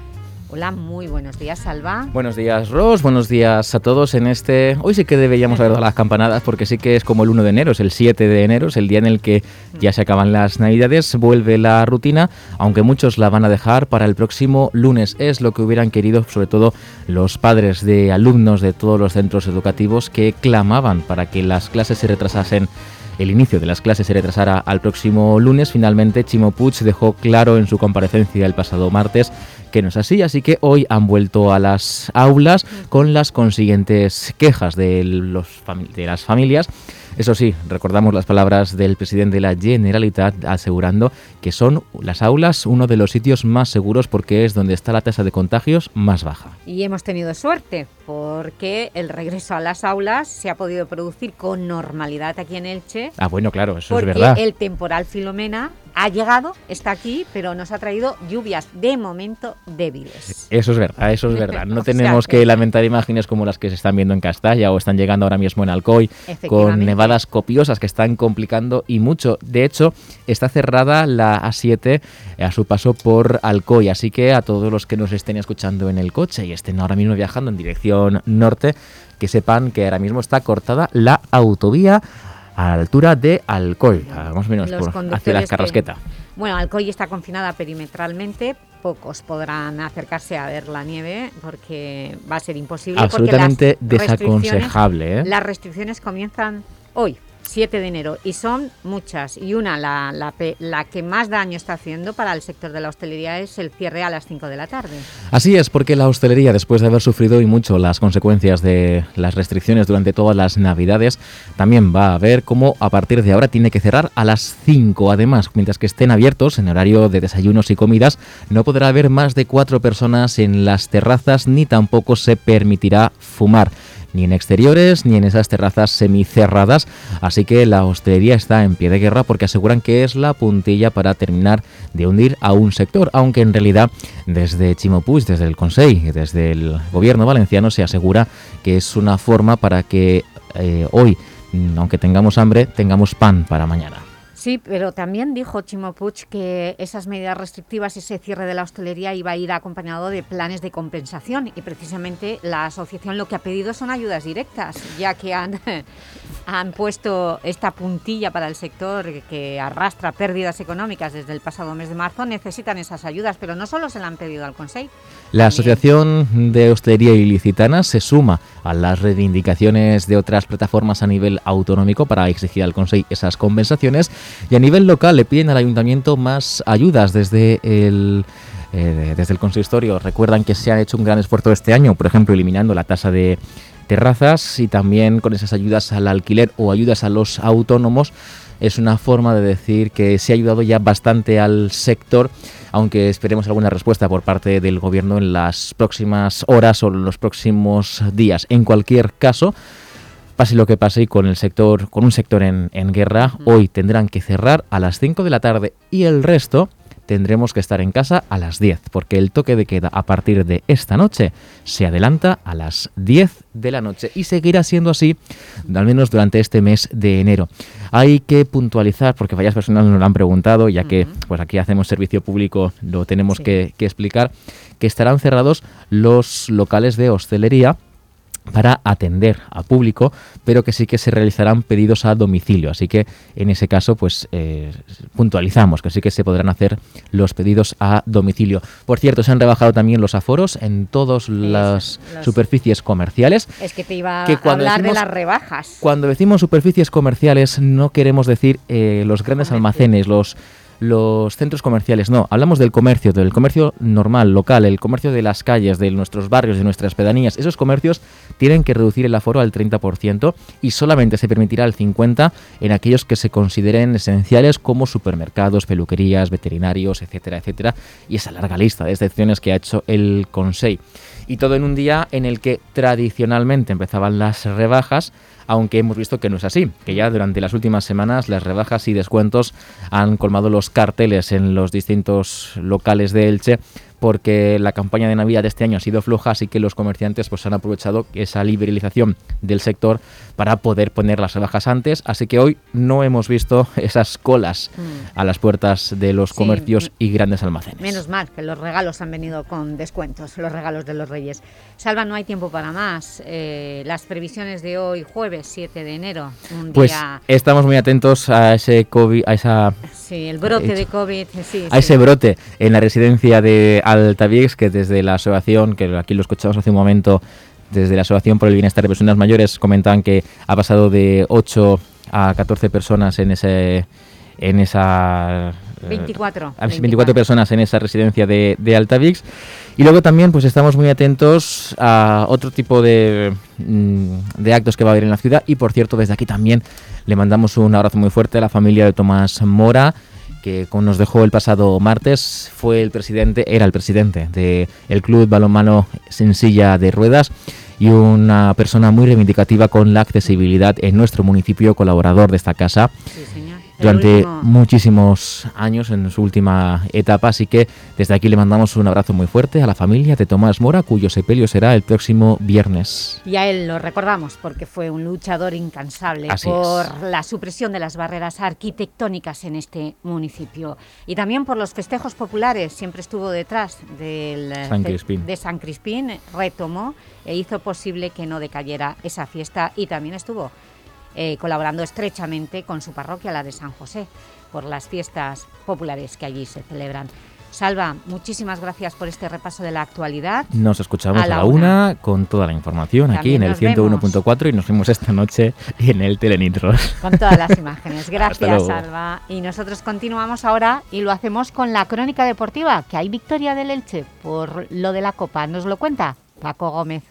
Hola, muy buenos días, Salva. Buenos días, Ros. Buenos días a todos en este... Hoy sí que deberíamos haber dado las campanadas porque sí que es como el 1 de enero, es el 7 de enero, es el día en el que ya se acaban las navidades, vuelve la rutina, aunque muchos la van a dejar para el próximo lunes. Es lo que hubieran querido, sobre todo los padres de alumnos de todos los centros educativos que clamaban para que las clases se retrasasen el inicio de las clases se retrasara al próximo lunes. Finalmente, Chimo Puig dejó claro en su comparecencia el pasado martes que no es así, así que hoy han vuelto a las aulas con las consiguientes quejas de, los de las familias. Eso sí, recordamos las palabras del presidente de la Generalitat asegurando que son las aulas uno de los sitios más seguros porque es donde está la tasa de contagios más baja. Y hemos tenido suerte porque el regreso a las aulas se ha podido producir con normalidad aquí en Elche. Ah, bueno, claro, eso es verdad. el temporal Filomena ha llegado, está aquí, pero nos ha traído lluvias de momento débiles. Eso es verdad, eso es verdad. *laughs* No tenemos que lamentar imágenes como las que se están viendo en Castalla o están llegando ahora mismo en Alcoy, con nevadas copiosas que están complicando y mucho. De hecho, está cerrada la A7 a su paso por Alcoy, así que a todos los que nos estén escuchando en el coche y estén ahora mismo viajando en dirección norte, que sepan que ahora mismo está cortada la autovía a la altura de Alcoy, más o menos hacia la Carrasqueta. bueno, Alcoy está confinada perimetralmente, pocos podrán acercarse a ver la nieve porque va a ser imposible. Absolutamente desaconsejable. ¿eh? Las restricciones comienzan hoy, 7 de enero y son muchas y una, la, la, la, que más daño está haciendo para el sector de la hostelería es el cierre a las 5 de la tarde. Así es, porque la hostelería después de haber sufrido y mucho las consecuencias de las restricciones durante todas las navidades también va a ver cómo a partir de ahora tiene que cerrar a las 5. Además, mientras que estén abiertos en horario de desayunos y comidas, no podrá haber más de cuatro personas en las terrazas ni tampoco se permitirá fumar ni en exteriores ni en esas terrazas semicerradas. Así que la hostelería está en pie de guerra porque aseguran que es la puntilla para terminar de hundir a un sector, aunque en realidad desde Chimopuis, desde el Consejo, desde el gobierno valenciano se asegura que es una forma para que eh, hoy, aunque tengamos hambre, tengamos pan para mañana. Sí, pero también dijo Chimo Puig que esas medidas restrictivas, ese cierre de la hostelería iba a ir acompañado de planes de compensación y precisamente la asociación lo que ha pedido son ayudas directas, ya que han, *laughs* han puesto esta puntilla para el sector que arrastra pérdidas económicas desde el pasado mes de marzo, necesitan esas ayudas, pero no solo se la han pedido al Consejo. La Asociación de Hostelería Ilicitana se suma a las reivindicaciones de otras plataformas a nivel autonómico para exigir al Consejo esas compensaciones y a nivel local le piden al Ayuntamiento más ayudas desde el... Eh, desde el consistorio recuerdan que se ha hecho un gran esfuerzo este año, por ejemplo, eliminando la tasa de terrazas y también con esas ayudas al alquiler o ayudas a los autónomos. Es una forma de decir que se ha ayudado ya bastante al sector, aunque esperemos alguna respuesta por parte del Gobierno en las próximas horas o en los próximos días. En cualquier caso, pase lo que pase y con el sector, con un sector en, guerra, hoy tendrán que cerrar a las 5 de la tarde y el resto tendremos que estar en casa a las 10, porque el toque de queda a partir de esta noche se adelanta a las 10 de la noche y seguirá siendo así al menos durante este mes de enero. Hay que puntualizar, porque varias personas nos lo han preguntado, ya que pues aquí hacemos servicio público, lo tenemos que explicar, que estarán cerrados los locales de hostelería para atender a público, pero que sí que se realizarán pedidos a domicilio. Así que en ese caso, pues eh, puntualizamos que sí que se podrán hacer los pedidos a domicilio. Por cierto, se han rebajado también los aforos en todas las superficies comerciales. Es que te iba a hablar de las rebajas. Cuando decimos superficies comerciales no queremos decir eh, los grandes almacenes, los los centros comerciales, no, hablamos del comercio, del comercio normal, local, el comercio de las calles, de nuestros barrios, de nuestras pedanías. Esos comercios tienen que reducir el aforo al 30% y solamente se permitirá el 50% en aquellos que se consideren esenciales como supermercados, peluquerías, veterinarios, etcétera, etcétera. Y esa larga lista de excepciones que ha hecho el Consejo. Y todo en un día en el que tradicionalmente empezaban las rebajas, aunque hemos visto que no es así, que ya durante las últimas semanas las rebajas y descuentos han colmado los carteles en los distintos locales de Elche porque la campaña de Navidad de este año ha sido floja, así que los comerciantes pues han aprovechado esa liberalización del sector para poder poner las rebajas antes, así que hoy no hemos visto *laughs* esas colas Mm. a las puertas de los Sí, comercios y grandes almacenes. Menos mal que los regalos han venido con descuentos, los regalos de los Reyes. Salva, no hay tiempo para más. Eh, las previsiones de hoy, jueves 7 de enero, un Pues día... estamos muy atentos a ese COVID, a esa Sí, el brote hecho. de COVID, sí, a sí. ese brote en la residencia de Altavix, que desde la asociación, que aquí lo escuchamos hace un momento, desde la Asociación por el Bienestar de Personas Mayores, comentan que ha pasado de 8 a 14 personas en ese en esa... eh, 24, a 24 personas en esa residencia de, de Altavix. Y luego también pues estamos muy atentos a otro tipo de, mm, de actos que va a haber en la ciudad. Y por cierto, desde aquí también le mandamos un abrazo muy fuerte a la familia de Tomás Mora que nos dejó el pasado martes, fue el presidente, era el presidente del Club Balonmano Sencilla de Ruedas y una persona muy reivindicativa con la accesibilidad en nuestro municipio, colaborador de esta casa. El durante último- muchísimos años en su última etapa, así que desde aquí le mandamos un abrazo muy fuerte a la familia de Tomás Mora, cuyo sepelio será el próximo viernes. Y a él lo recordamos porque fue un luchador incansable Así por es. la supresión de las barreras arquitectónicas en este municipio. Y también por los festejos populares, siempre estuvo detrás del, eh, San Crispín. de San Crispín, retomó e hizo posible que no decayera esa fiesta y también estuvo eh, colaborando estrechamente con su parroquia, la de San José, por las fiestas populares que allí se celebran. Salva, muchísimas gracias por este repaso de la actualidad. Nos escuchamos A a la la, una con toda la información aquí También en el nos vemos. 101.4 y nos vemos esta noche en el Telenitros. con todas las imágenes. *laughs* Gracias. Salva. Y nosotros continuamos ahora y lo hacemos con la crónica deportiva, que hay victoria del Elche por lo de la Copa. Nos lo cuenta Paco Gómez.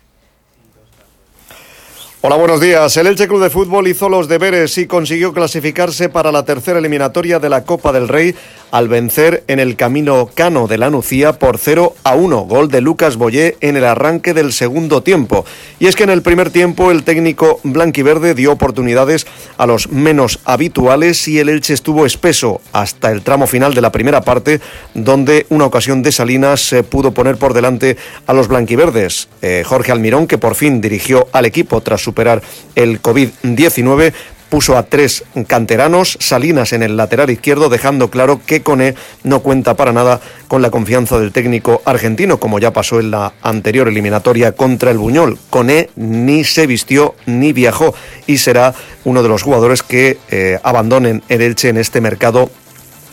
Hola, buenos días. El Elche Club de Fútbol hizo los deberes y consiguió clasificarse para la tercera eliminatoria de la Copa del Rey al vencer en el camino Cano de la Nucía por 0 a 1. Gol de Lucas Boyé en el arranque del segundo tiempo. Y es que en el primer tiempo el técnico blanquiverde dio oportunidades a los menos habituales y el Elche estuvo espeso hasta el tramo final de la primera parte, donde una ocasión de Salinas se pudo poner por delante a los blanquiverdes. Eh, Jorge Almirón, que por fin dirigió al equipo tras superar el COVID-19, puso a tres canteranos, Salinas en el lateral izquierdo, dejando claro que Cone no cuenta para nada con la confianza del técnico argentino, como ya pasó en la anterior eliminatoria contra el Buñol. Cone ni se vistió ni viajó y será uno de los jugadores que eh, abandonen el Elche en este mercado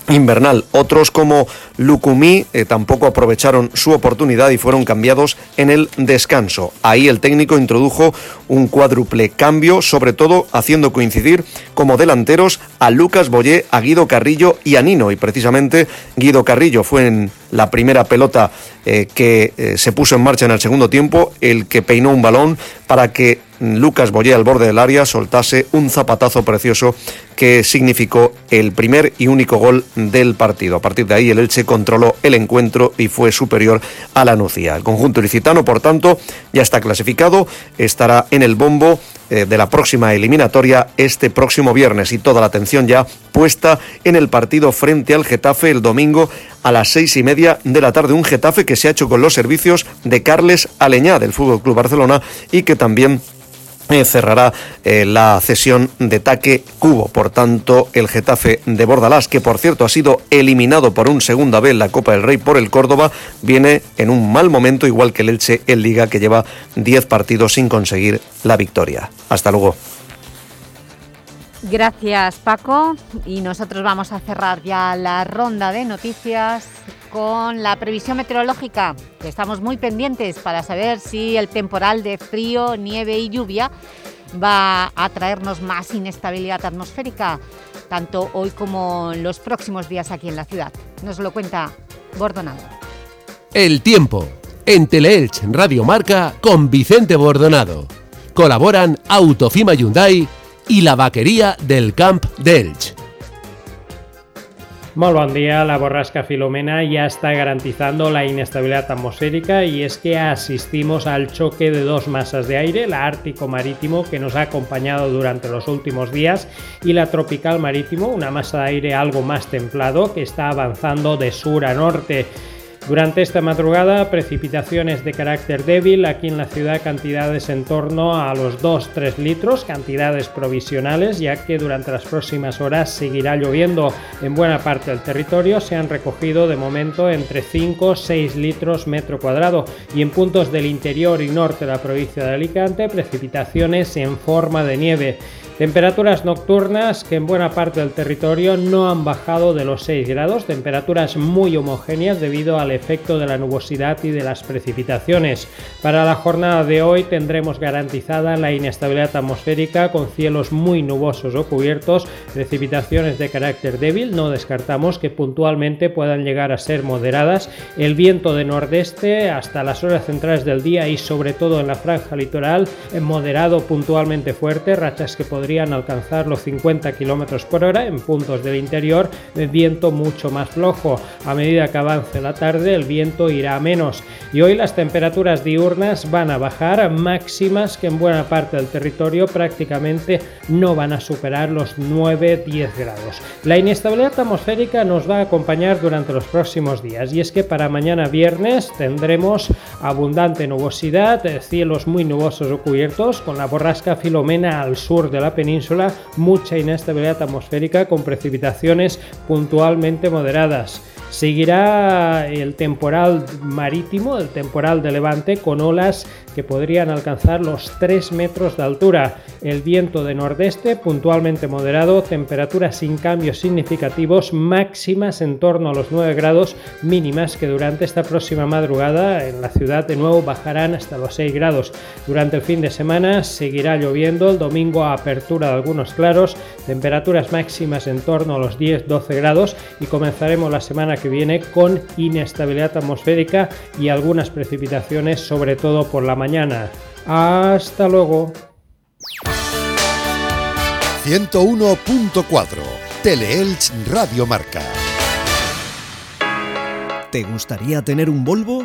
invernal. Otros como Lucumí eh, tampoco aprovecharon su oportunidad y fueron cambiados en el descanso. Ahí el técnico introdujo un cuádruple cambio, sobre todo haciendo coincidir como delanteros a Lucas Boyé, a Guido Carrillo y a Nino. Y precisamente Guido Carrillo fue en la primera pelota eh, que eh, se puso en marcha en el segundo tiempo, el que peinó un balón para que Lucas Boyé al borde del área soltase un zapatazo precioso que significó el primer y único gol del partido. A partir de ahí el Elche controló el encuentro y fue superior a la Nucía. El conjunto ilicitano, por tanto, ya está clasificado, estará en el bombo de la próxima eliminatoria este próximo viernes y toda la atención ya puesta en el partido frente al Getafe el domingo a las seis y media de la tarde. Un Getafe que se ha hecho con los servicios de Carles Aleñá del Fútbol Club Barcelona y que también eh, cerrará eh, la cesión de Taque Cubo. Por tanto, el Getafe de Bordalás, que por cierto ha sido eliminado por un segunda vez la Copa del Rey por el Córdoba, viene en un mal momento, igual que el Elche en Liga, que lleva 10 partidos sin conseguir la victoria. Hasta luego. Gracias, Paco. Y nosotros vamos a cerrar ya la ronda de noticias con la previsión meteorológica, que estamos muy pendientes para saber si el temporal de frío, nieve y lluvia va a traernos más inestabilidad atmosférica, tanto hoy como en los próximos días aquí en la ciudad. Nos lo cuenta Bordonado. El tiempo. En Teleelch Radio Marca con Vicente Bordonado. Colaboran Autofima Hyundai y la vaquería del Camp de Elch. Molt bon dia. La borrasca Filomena ya está garantizando la inestabilidad atmosférica y es que asistimos al choque de dos masas de aire, la ártico marítimo que nos ha acompañado durante los últimos días y la tropical marítimo, una masa de aire algo más templado que está avanzando de sur a norte. Durante esta madrugada, precipitaciones de carácter débil, aquí en la ciudad cantidades en torno a los 2-3 litros, cantidades provisionales, ya que durante las próximas horas seguirá lloviendo en buena parte del territorio. Se han recogido de momento entre 5-6 litros metro cuadrado y en puntos del interior y norte de la provincia de Alicante, precipitaciones en forma de nieve. Temperaturas nocturnas que en buena parte del territorio no han bajado de los 6 grados, temperaturas muy homogéneas debido al efecto de la nubosidad y de las precipitaciones. Para la jornada de hoy tendremos garantizada la inestabilidad atmosférica con cielos muy nubosos o cubiertos, precipitaciones de carácter débil, no descartamos que puntualmente puedan llegar a ser moderadas, el viento de nordeste hasta las horas centrales del día y sobre todo en la franja litoral, moderado puntualmente fuerte, rachas que podrían podrían alcanzar los 50 km por hora en puntos del interior, el viento mucho más flojo. A medida que avance la tarde, el viento irá a menos. Y hoy las temperaturas diurnas van a bajar, máximas que en buena parte del territorio prácticamente no van a superar los 9-10 grados. La inestabilidad atmosférica nos va a acompañar durante los próximos días y es que para mañana viernes tendremos abundante nubosidad, cielos muy nubosos o cubiertos, con la borrasca Filomena al sur de la península mucha inestabilidad atmosférica con precipitaciones puntualmente moderadas. Seguirá el temporal marítimo, el temporal de levante, con olas que podrían alcanzar los 3 metros de altura. El viento de nordeste, puntualmente moderado, temperaturas sin cambios significativos, máximas en torno a los 9 grados mínimas que durante esta próxima madrugada en la ciudad de nuevo bajarán hasta los 6 grados. Durante el fin de semana seguirá lloviendo, el domingo apertura de algunos claros, temperaturas máximas en torno a los 10-12 grados y comenzaremos la semana que viene con inestabilidad atmosférica y algunas precipitaciones, sobre todo por la mañana. Hasta luego. 101.4 Teleelch Radio Marca. ¿Te gustaría tener un Volvo?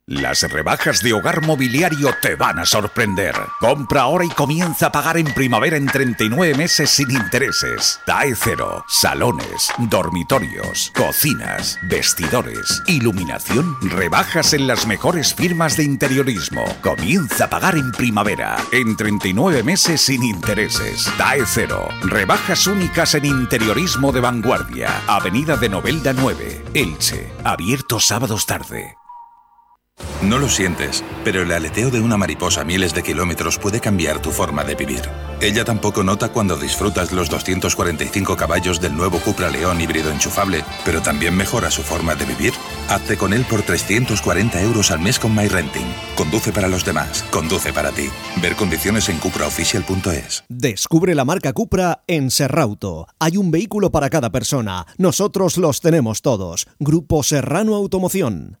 Las rebajas de hogar mobiliario te van a sorprender. Compra ahora y comienza a pagar en primavera en 39 meses sin intereses. TAE cero, salones, dormitorios, cocinas, vestidores, iluminación, rebajas en las mejores firmas de interiorismo. Comienza a pagar en primavera en 39 meses sin intereses. TAE cero, rebajas únicas en interiorismo de vanguardia. Avenida de Novelda 9, Elche, abierto sábados tarde. No lo sientes, pero el aleteo de una mariposa a miles de kilómetros puede cambiar tu forma de vivir. Ella tampoco nota cuando disfrutas los 245 caballos del nuevo Cupra León híbrido enchufable, pero también mejora su forma de vivir. Hazte con él por 340 euros al mes con MyRenting. Conduce para los demás, conduce para ti. Ver condiciones en cupraoficial.es. Descubre la marca Cupra en Serrauto. Hay un vehículo para cada persona. Nosotros los tenemos todos. Grupo Serrano Automoción.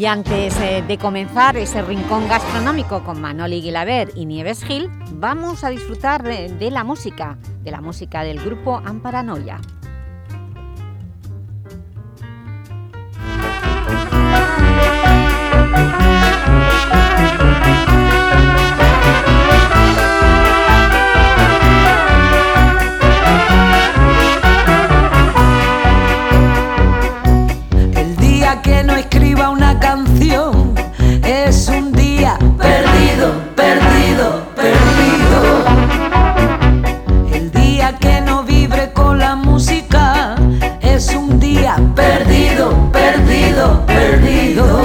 Y antes eh, de comenzar ese rincón gastronómico con Manoli Guilaber y Nieves Gil, vamos a disfrutar de, de la música, de la música del grupo Amparanoia. es un día perdido, perdido, perdido. El día que no vibre con la música es un día perdido, perdido, perdido.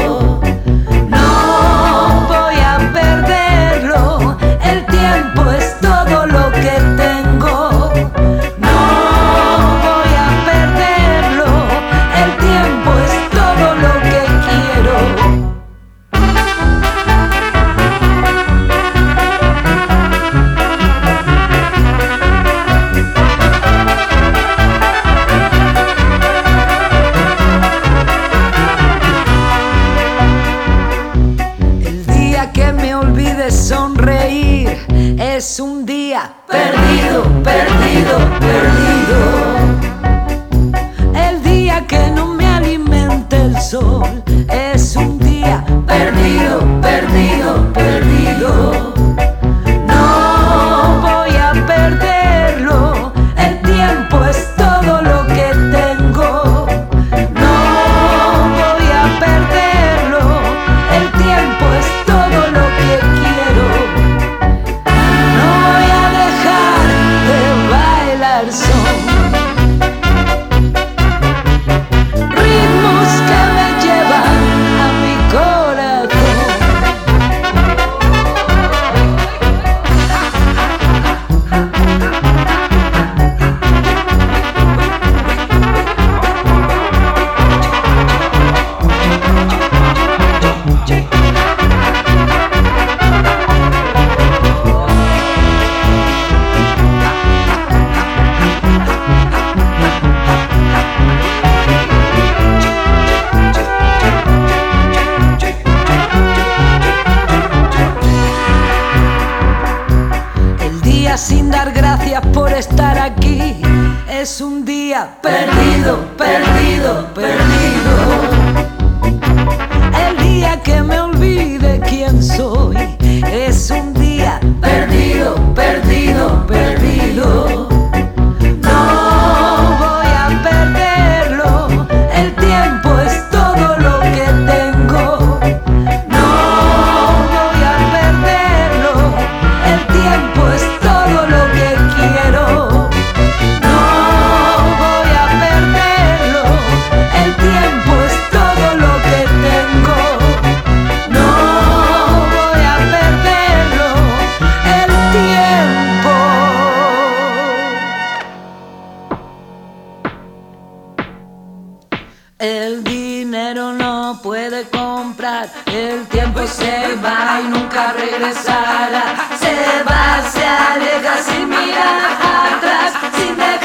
El tiempo se va y nunca regresará. Se va, se aleja sin mirar atrás, sin dejar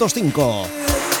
205.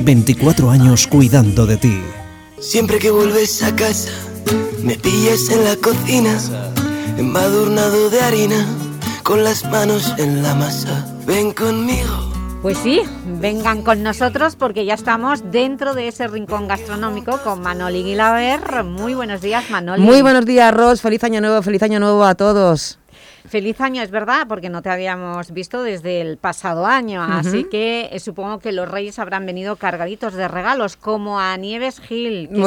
24 años cuidando de ti. Siempre que vuelves a casa, me pillas en la cocina, embadurnado de harina, con las manos en la masa. Ven conmigo, Pues sí, vengan con nosotros porque ya estamos dentro de ese rincón gastronómico con Manoli Guilaber. Muy buenos días, Manoli. Muy buenos días, Ros. Feliz año nuevo, feliz año nuevo a todos. Feliz año, es verdad, porque no te habíamos visto desde el pasado año, así que eh, supongo que los reyes habrán venido cargaditos de regalos, como a Nieves Gil, que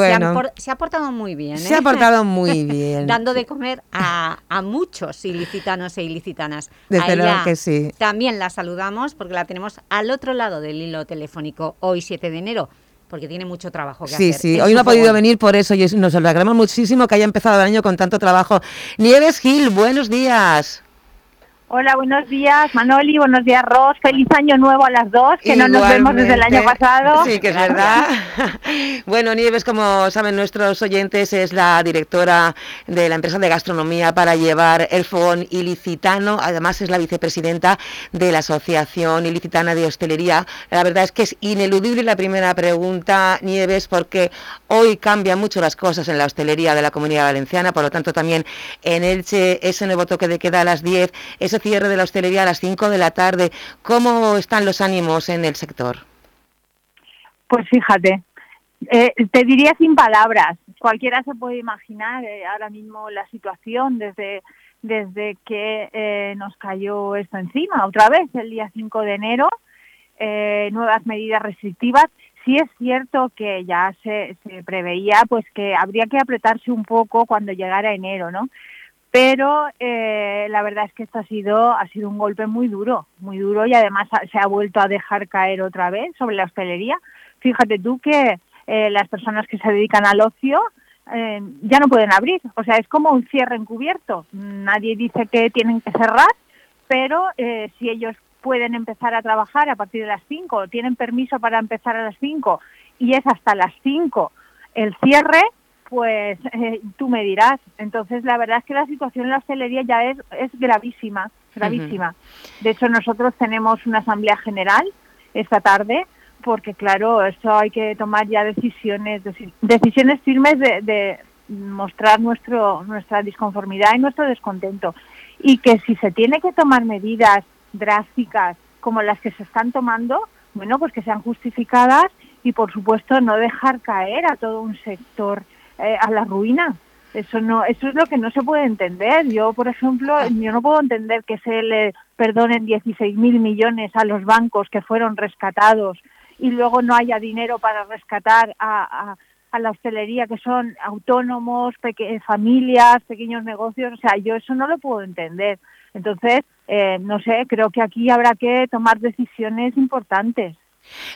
se, ha portado muy bien. Se ha ¿eh? portado *laughs* muy bien. Dando de comer a, muchos ilicitanos e ilicitanas. Desde luego que sí. También la saludamos porque la tenemos al otro lado del hilo telefónico, hoy 7 de enero porque tiene mucho trabajo que sí, hacer. Sí, sí, hoy no ha podido venir por eso y nos alegramos muchísimo que haya empezado el año con tanto trabajo. Nieves Gil, buenos días. Hola, buenos días, Manoli, buenos días, Ros. Feliz año nuevo a las dos, que no nos vemos desde el año pasado. Sí, que es verdad. *laughs* bueno, Nieves, como saben nuestros oyentes, es la directora de la empresa de gastronomía para llevar el fogón ilicitano. Además, es la vicepresidenta de la Asociación Ilicitana de Hostelería. La verdad es que es ineludible la primera pregunta, Nieves, porque hoy cambian mucho las cosas en la hostelería de la Comunidad Valenciana, por lo tanto, también en Elche, ese nuevo toque de queda a las 10, cierre de la hostelería a las 5 de la tarde. ¿Cómo están los ánimos en el sector? Pues fíjate, eh, te diría sin palabras. Cualquiera se puede imaginar eh, ahora mismo la situación desde, desde que eh, nos cayó esto encima. Otra vez, el día 5 de enero, nuevas medidas restrictivas. Sí es cierto que ya se, se preveía pues que habría que apretarse un poco cuando llegara enero, ¿no? Pero eh, la verdad es que esto ha sido ha sido un golpe muy duro, muy duro y además se ha vuelto a dejar caer otra vez sobre la hostelería. Fíjate tú que eh, las personas que se dedican al ocio eh, ya no pueden abrir, o sea, es como un cierre encubierto. Nadie dice que tienen que cerrar, pero si ellos pueden empezar a trabajar a partir de las 5, tienen permiso para empezar a las 5 y es hasta las 5 el cierre, pues eh, tú me dirás. Entonces, la verdad es que la situación en la hostelería ya es, es gravísima, gravísima. De hecho, nosotros tenemos una asamblea general esta tarde porque, claro, eso hay que tomar ya decisiones, decisiones firmes de, de mostrar nuestro, nuestra disconformidad y nuestro descontento. Y que si se tiene que tomar medidas drásticas como las que se están tomando, bueno, pues que sean justificadas y, por supuesto, no dejar caer a todo un sector eh, a la ruina. Eso no, eso es lo que no se puede entender. Yo, por ejemplo, yo no puedo entender que se le perdonen 16 mil millones a los bancos que fueron rescatados y luego no haya dinero para rescatar a, a, la hostelería, que son autónomos, familias, pequeños negocios. O sea, yo eso no lo puedo entender. Entonces, eh, no sé, creo que aquí habrá que tomar decisiones importantes.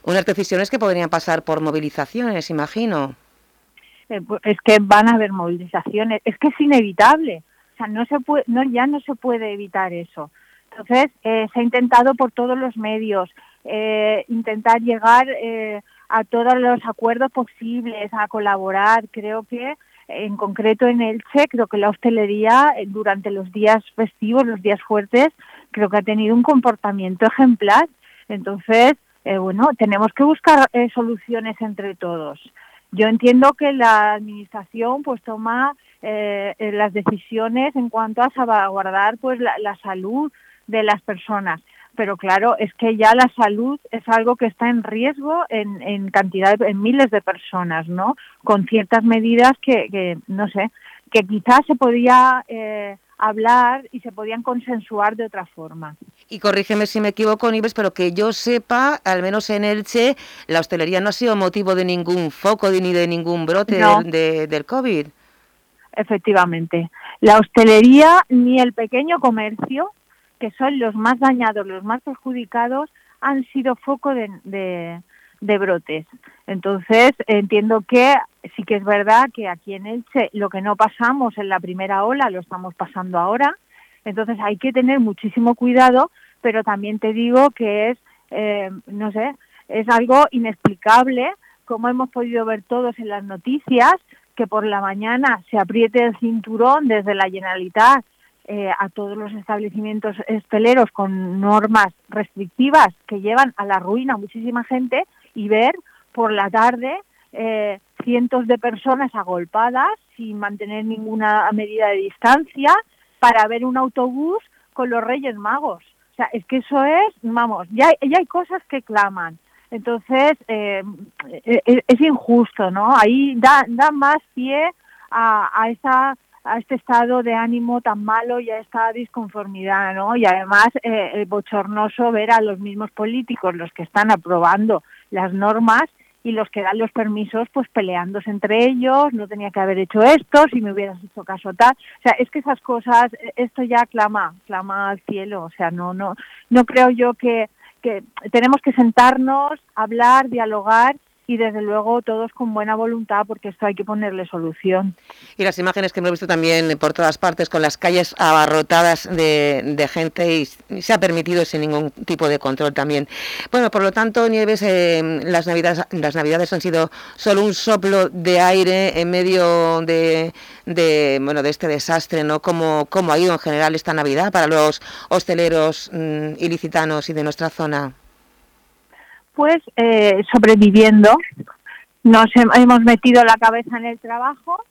Unas decisiones que podrían pasar por movilizaciones, imagino. Eh, es que van a haber movilizaciones, es que es inevitable, o sea, no se puede, no, ya no se puede evitar eso. Entonces, eh, se ha intentado por todos los medios eh, intentar llegar a todos los acuerdos posibles, a colaborar. Creo que, en concreto en Elche, creo que la hostelería durante los días festivos, los días fuertes, creo que ha tenido un comportamiento ejemplar. Entonces, bueno, tenemos que buscar soluciones entre todos. Yo entiendo que la administración pues toma eh, eh, las decisiones en cuanto a salvaguardar pues la, salud de las personas, pero claro es que ya la salud es algo que está en riesgo en, en cantidad en miles de personas, ¿no? Con ciertas medidas que, que no sé que quizás se podía eh, hablar y se podían consensuar de otra forma. Y corrígeme si me equivoco, Nives, pero que yo sepa, al menos en Elche, la hostelería no ha sido motivo de ningún foco ni de ningún brote de, del COVID. Efectivamente. La hostelería ni el pequeño comercio, que son los más dañados, los más perjudicados, han sido foco de, de brotes. Entonces, entiendo que sí que es verdad que aquí en Elche lo que no pasamos en la primera ola lo estamos pasando ahora. Entonces, hay que tener muchísimo cuidado, pero también te digo que es, eh, no sé, es algo inexplicable, como hemos podido ver todos en las noticias, que por la mañana se apriete el cinturón desde la Generalitat eh, a todos los establecimientos hosteleros con normas restrictivas que llevan a la ruina a muchísima gente y ver por la tarde eh, cientos de personas agolpadas sin mantener ninguna medida de distancia para ver un autobús con los Reyes Magos. O sea, es que eso es, vamos, ya, ya hay cosas que claman. Entonces, eh, eh, es, injusto, ¿no? Ahí da, da más pie a, a esa a este estado de ánimo tan malo y a esta disconformidad, ¿no? Y además eh, bochornoso ver a los mismos políticos, los que están aprobando las normas y los que dan los permisos, pues peleándose entre ellos, no tenía que haber hecho esto, si me hubieras hecho caso tal. O sea, es que esas cosas, esto ya clama, clama al cielo. O sea, no, no, no creo yo que, que tenemos que sentarnos, hablar, dialogar y desde luego todos con buena voluntad porque esto hay que ponerle solución. Y las imágenes que hemos visto también por todas partes con las calles abarrotadas de, gente y se ha permitido sin ningún tipo de control también. Bueno, por lo tanto, Nieves, eh, las, navidades, las navidades han sido solo un soplo de aire en medio de, bueno, de este desastre, ¿no? ¿Cómo, ¿Cómo ha ido en general esta Navidad para los hosteleros mm, ilicitanos y de nuestra zona? Pues eh, sobreviviendo. Nos hemos metido la cabeza en el trabajo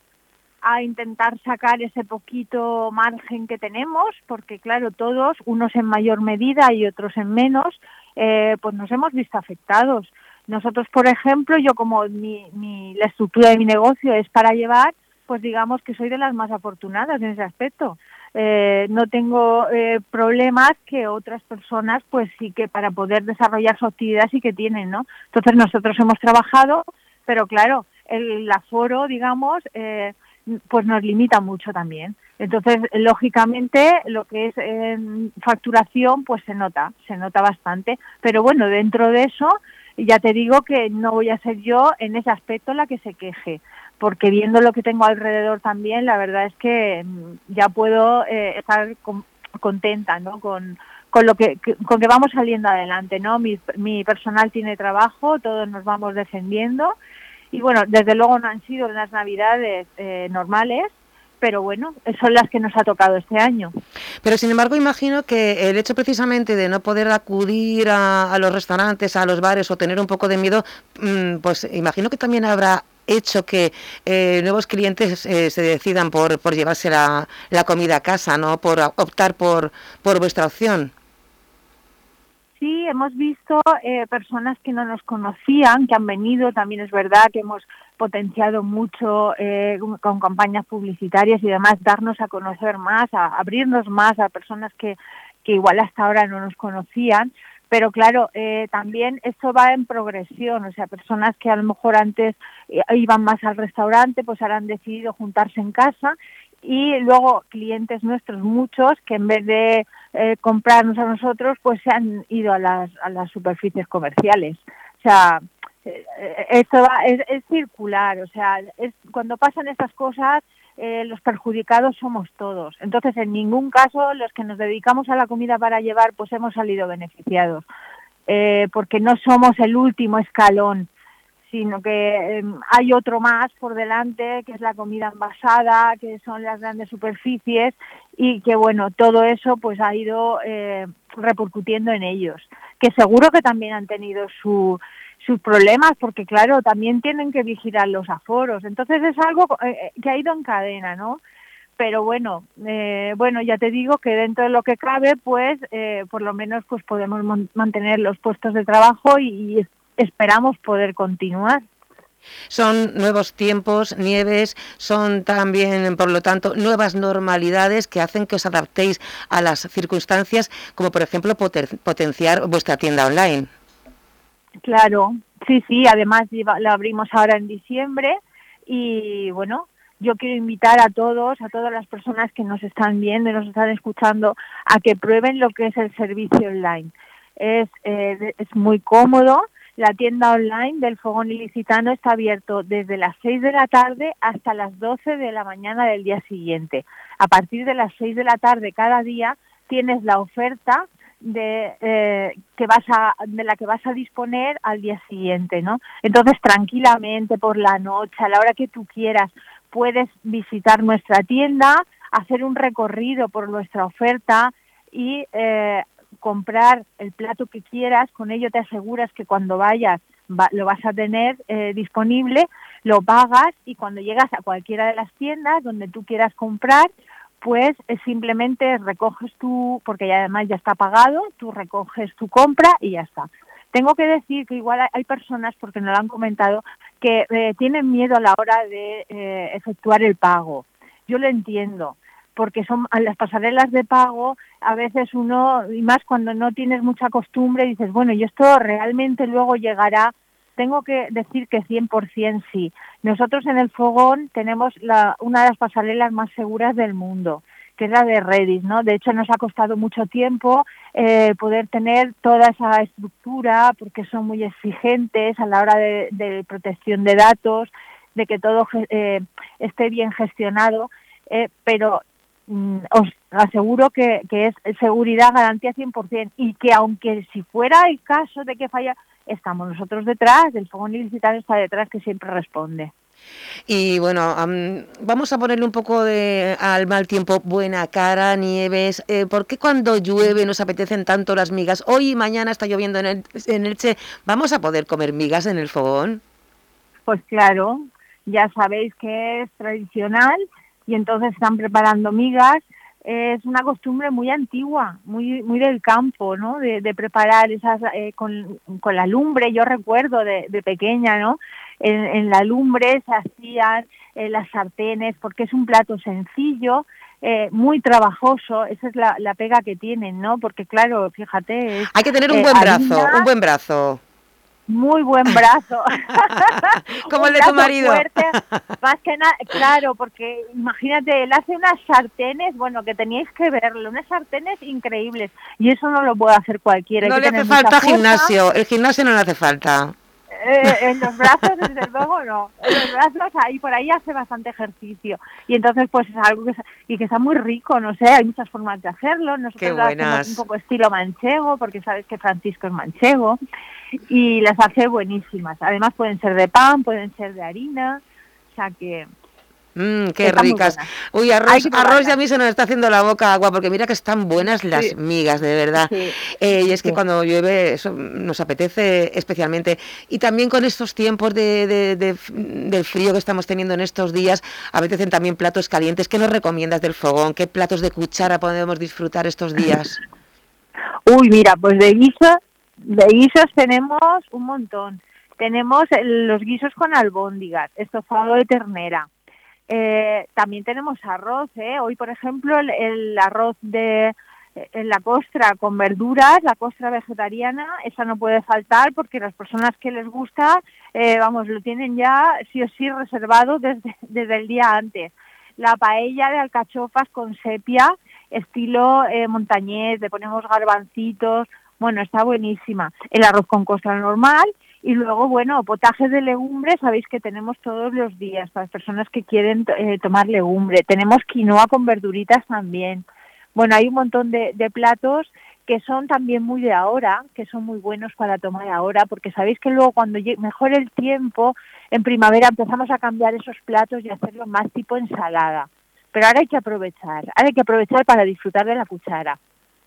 a intentar sacar ese poquito margen que tenemos, porque claro, todos, unos en mayor medida y otros en menos, eh, pues nos hemos visto afectados. Nosotros, por ejemplo, yo como mi, mi, la estructura de mi negocio es para llevar, pues digamos que soy de las más afortunadas en ese aspecto. Eh, no tengo eh, problemas que otras personas pues sí que para poder desarrollar su actividad sí que tienen, ¿no? Entonces nosotros hemos trabajado, pero claro, el aforo, digamos, eh, pues nos limita mucho también. Entonces, lógicamente, lo que es facturación, pues se nota, se nota bastante. Pero bueno, dentro de eso, ya te digo que no voy a ser yo en ese aspecto la que se queje porque viendo lo que tengo alrededor también, la verdad es que mm, ya puedo eh, estar contenta, ¿no? Con, con lo que, con que vamos saliendo adelante, ¿no? Mi, mi personal tiene trabajo, todos nos vamos defendiendo y bueno, desde luego no han sido unas navidades eh, normales, pero bueno, son las que nos ha tocado este año. Pero sin embargo, imagino que el hecho precisamente de no poder acudir a, a los restaurantes, a los bares o tener un poco de miedo, mm, pues imagino que también habrá hecho que eh, nuevos clientes eh, se decidan por, por llevarse la, la, comida a casa, ¿no? Por optar por, por vuestra opción. Sí, hemos visto eh, personas que no nos conocían, que han venido, también es verdad que hemos potenciado mucho con campañas publicitarias y demás, darnos a conocer más, a abrirnos más a personas que, que igual hasta ahora no nos conocían, pero claro, eh, también esto va en progresión, o sea, personas que a lo mejor antes eh, iban más al restaurante, pues ahora han decidido juntarse en casa y luego clientes nuestros, muchos, que en vez de eh, comprarnos a nosotros, pues se han ido a las, a las superficies comerciales. O sea, esto va, es, circular, o sea, cuando pasan estas cosas eh, los perjudicados somos todos. Entonces, en ningún caso los que nos dedicamos a la comida para llevar, pues hemos salido beneficiados, eh, porque no somos el último escalón, sino que em, hay otro más por delante, que es la comida envasada, que son las grandes superficies, y que bueno, todo eso pues ha ido eh, repercutiendo en ellos, que seguro que también han tenido su sus problemas, porque claro, también tienen que vigilar los aforos. Entonces es algo eh, eh, que ha ido en cadena, ¿no? Pero bueno, eh, bueno, ya te digo que dentro de lo que cabe, pues por lo menos pues podemos mantener los puestos de trabajo y, esperamos poder continuar. Son nuevos tiempos, nieves, son también, por lo tanto, nuevas normalidades que hacen que os adaptéis a las circunstancias, como por ejemplo potenciar vuestra tienda online. Claro, sí, sí, además la abrimos ahora en diciembre y bueno, yo quiero invitar a todos, a todas las personas que nos están viendo y nos están escuchando, a que prueben lo que es el servicio online. Es, eh, es muy cómodo. La tienda online del Fogón Ilicitano está abierto desde las 6 de la tarde hasta las 12 de la mañana del día siguiente. A partir de las 6 de la tarde cada día tienes la oferta de eh, que vas a de la que vas a disponer al día siguiente no entonces tranquilamente por la noche a la hora que tú quieras puedes visitar nuestra tienda hacer un recorrido por nuestra oferta y eh, comprar el plato que quieras. Con ello te aseguras que cuando vayas lo vas a tener eh, disponible lo pagas y cuando llegas a cualquiera de las tiendas donde tú quieras comprar pues eh, simplemente recoges tu, porque ya además ya está pagado, tú recoges tu compra y ya está. Tengo que decir que igual hay personas, porque no lo han comentado, que eh, tienen miedo a la hora de eh, efectuar el pago. Yo lo entiendo, porque son las pasarelas de pago, a veces uno, y más cuando no tienes mucha costumbre, dices, bueno, y esto realmente luego llegará. Tengo que decir que 100% sí. Nosotros en el Fogón tenemos la, una de las pasarelas más seguras del mundo que es la de Redis, ¿no? De hecho, nos ha costado mucho tiempo eh, poder tener toda esa estructura porque son muy exigentes a la hora de, protección de datos, de que todo eh, esté bien gestionado, eh, pero mm, os aseguro que, que, es seguridad, garantía 100% y que aunque si fuera el caso de que falla, estamos nosotros detrás, del Fogón Ilicitano está detrás que siempre responde. Y bueno, um, vamos a ponerle un poco de, al mal tiempo buena cara, Nieves. Eh, ¿Por qué cuando llueve nos apetecen tanto las migas? Hoy y mañana está lloviendo en, el, en Elche. ¿Vamos a poder comer migas en el fogón? Pues claro, ya sabéis que es tradicional y entonces están preparando migas. Es una costumbre muy antigua, muy muy del campo, ¿no? De, de preparar esas eh, con, con, la lumbre. Yo recuerdo de, de pequeña, ¿no? en, en la lumbre se hacían eh, las sartenes, porque es un plato sencillo, eh, muy trabajoso, esa es la, la, pega que tienen, ¿no? Porque claro, fíjate... Es, Hay que tener un buen eh, brazo, harina, un buen brazo. Muy buen brazo. *laughs* Como el de tu marido. Fuerte, *laughs* más que nada, claro, porque imagínate, él hace unas sartenes, bueno, que teníais que verlo, unas sartenes increíbles. Y eso no lo puede hacer cualquiera. No le hace falta gimnasio, el gimnasio no le hace falta. Eh, en los brazos, desde luego, no. En los brazos, ahí por ahí hace bastante ejercicio. Y entonces, pues es algo que, y que está muy rico, no sé, hay muchas formas de hacerlo. Nosotros lo hacemos un poco estilo manchego, porque sabes que Francisco es manchego, y las hace buenísimas. Además, pueden ser de pan, pueden ser de harina, o sea que Mmm, qué está ricas. Uy, arroz, arroz ya a mí se nos está haciendo la boca agua, porque mira que están buenas las sí. migas, de verdad. Sí. Eh, y es que sí. cuando llueve eso nos apetece especialmente. Y también con estos tiempos de, de, de, del frío que estamos teniendo en estos días, apetecen también platos calientes. ¿Qué nos recomiendas del fogón? ¿Qué platos de cuchara podemos disfrutar estos días? *laughs* Uy, mira, pues de guisos, de guisos tenemos un montón. Tenemos los guisos con albóndigas, estofado de ternera, eh, también tenemos arroz, ¿eh? Hoy, por ejemplo, el, el arroz de en la costra con verduras, la costra vegetariana, esa no puede faltar porque las personas que les gusta, eh, vamos, lo tienen ya sí o sí reservado desde, *laughs* desde el día antes. La paella de alcachofas con sepia, estilo eh, montañés, le ponemos garbancitos, bueno, está buenísima. El arroz con costra normal y luego, bueno, potajes de legumbres, sabéis que tenemos todos los días para las personas que quieren eh, tomar legumbre. Tenemos quinoa con verduritas también. Bueno, hay un montón de, de, platos que son también muy de ahora, que son muy buenos para tomar ahora, porque sabéis que luego cuando mejore el tiempo, en primavera empezamos a cambiar esos platos y hacerlo más tipo ensalada. Pero ahora hay que aprovechar, ahora hay que aprovechar para disfrutar de la cuchara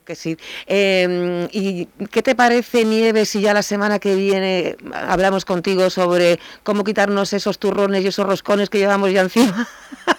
que sí. Eh, ¿Y qué te parece, Nieves, si ya la semana que viene hablamos contigo sobre cómo quitarnos esos turrones y esos roscones que llevamos ya encima? *laughs*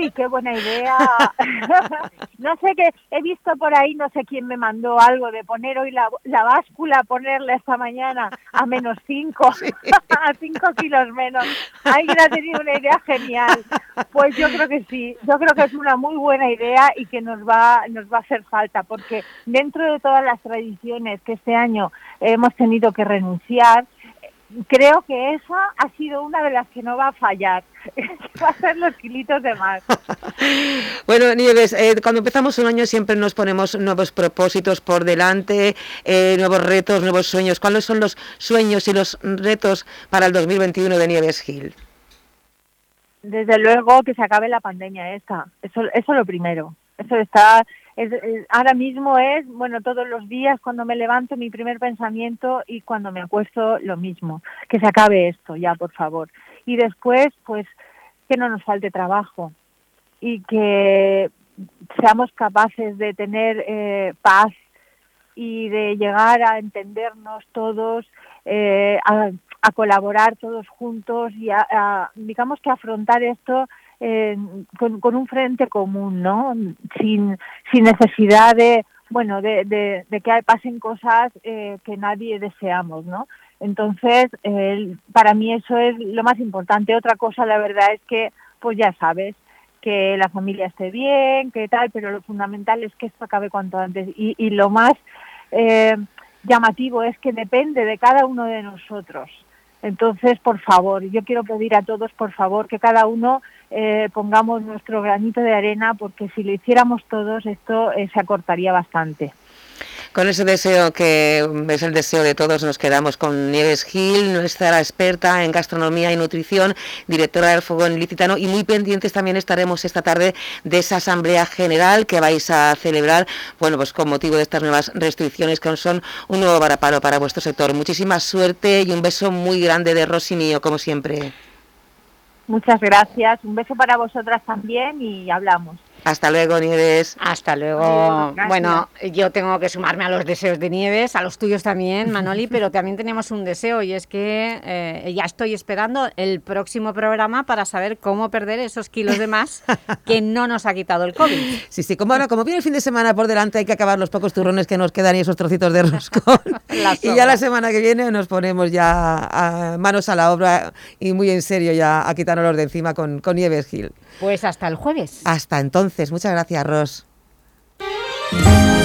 Uy, qué buena idea. *laughs* no sé qué, he visto por ahí, no sé quién me mandó algo de poner hoy la, la báscula, ponerla esta mañana a menos 5, sí. *laughs* a 5 kilos menos. Alguien ha tenido una idea genial. Pues yo creo que sí, yo creo que es una muy buena idea y que nos va, nos va a hacer falta, porque dentro de todas las tradiciones que este año hemos tenido que renunciar, creo que esa ha sido una de las que no va a fallar. *laughs* va a ser los kilitos de más. *laughs* bueno, Nieves, eh, cuando empezamos un año siempre nos ponemos nuevos propósitos por delante, eh, nuevos retos, nuevos sueños. ¿Cuáles son los sueños y los retos para el 2021 de Nieves Gil? Desde luego que se acabe la pandemia esta. Eso, eso lo primero. Eso está es, ahora mismo es, bueno, todos los días cuando me levanto mi primer pensamiento y cuando me acuesto lo mismo, que se acabe esto ya, por favor. Y después, pues, que no nos falte trabajo y que seamos capaces de tener eh, paz y de llegar a entendernos todos, eh, a, a, colaborar todos juntos y a, a, digamos que afrontar esto con, un frente común, ¿no? Sin, sin necesidad de, bueno, de, de, de que pasen cosas eh, que nadie deseamos, ¿no? Entonces, para mí eso es lo más importante. Otra cosa, la verdad es que, pues ya sabes, que la familia esté bien, que tal, pero lo fundamental es que esto acabe cuanto antes. Y, y lo más eh, llamativo es que depende de cada uno de nosotros. Entonces, por favor, yo quiero pedir a todos, por favor, que cada uno eh, pongamos nuestro granito de arena, porque si lo hiciéramos todos, esto eh, se acortaría bastante. Con ese deseo que es el deseo de todos, nos quedamos con Nieves Gil, nuestra experta en gastronomía y nutrición, directora del Fogón Licitano, y muy pendientes también estaremos esta tarde de esa asamblea general que vais a celebrar, bueno, pues con motivo de estas nuevas restricciones que son un nuevo varapalo para vuestro sector. Muchísima suerte y un beso muy grande de Rosy mío, como siempre. Muchas gracias, un beso para vosotras también y hablamos. Hasta luego, Nieves. Hasta luego. bueno, yo tengo que sumarme a los deseos de Nieves, a los tuyos también, Manoli, *laughs* pero también tenemos un deseo y es que eh, ya estoy esperando el próximo programa para saber cómo perder esos kilos de más que no nos ha quitado el COVID. *laughs* Sí, sí, como, ahora, como viene el fin de semana por delante hay que acabar los pocos turrones que nos quedan y esos trocitos de roscón. *laughs* y ya la semana que viene nos ponemos ya a manos a la obra y muy en serio ya a quitarnos de encima con, con Nieves Gil. Pues hasta el jueves. Hasta entonces. Muchas gracias, Ros.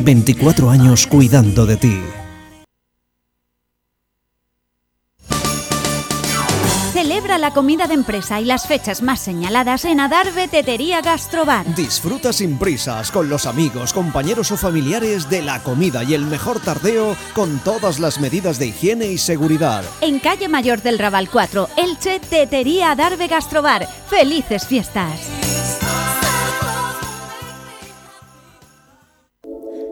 24 años cuidando de ti. Celebra la comida de empresa y las fechas más señaladas en Adarve Tetería Gastrobar. Disfruta sin prisas con los amigos, compañeros o familiares de la comida y el mejor tardeo con todas las medidas de higiene y seguridad. En calle Mayor del Raval 4, Elche, Tetería Adarve Gastrobar. ¡Felices fiestas!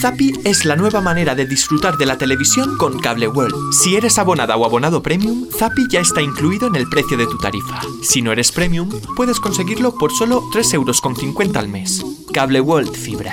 Zappy es la nueva manera de disfrutar de la televisión con Cable World. Si eres abonada o abonado premium, Zappy ya está incluido en el precio de tu tarifa. Si no eres premium, puedes conseguirlo por solo 3,50 euros al mes. Cable World Fibra.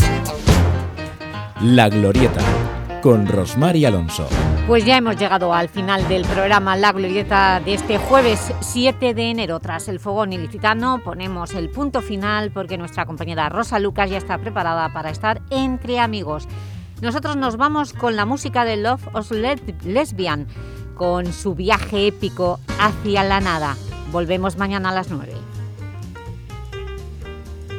La Glorieta, con Rosmar y Alonso. Pues ya hemos llegado al final del programa La Glorieta de este jueves 7 de enero. Tras el fogón ilicitano ponemos el punto final porque nuestra compañera Rosa Lucas ya está preparada para estar entre amigos. Nosotros nos vamos con la música de Love of Lesbian, con su viaje épico hacia la nada. Volvemos mañana a las 9.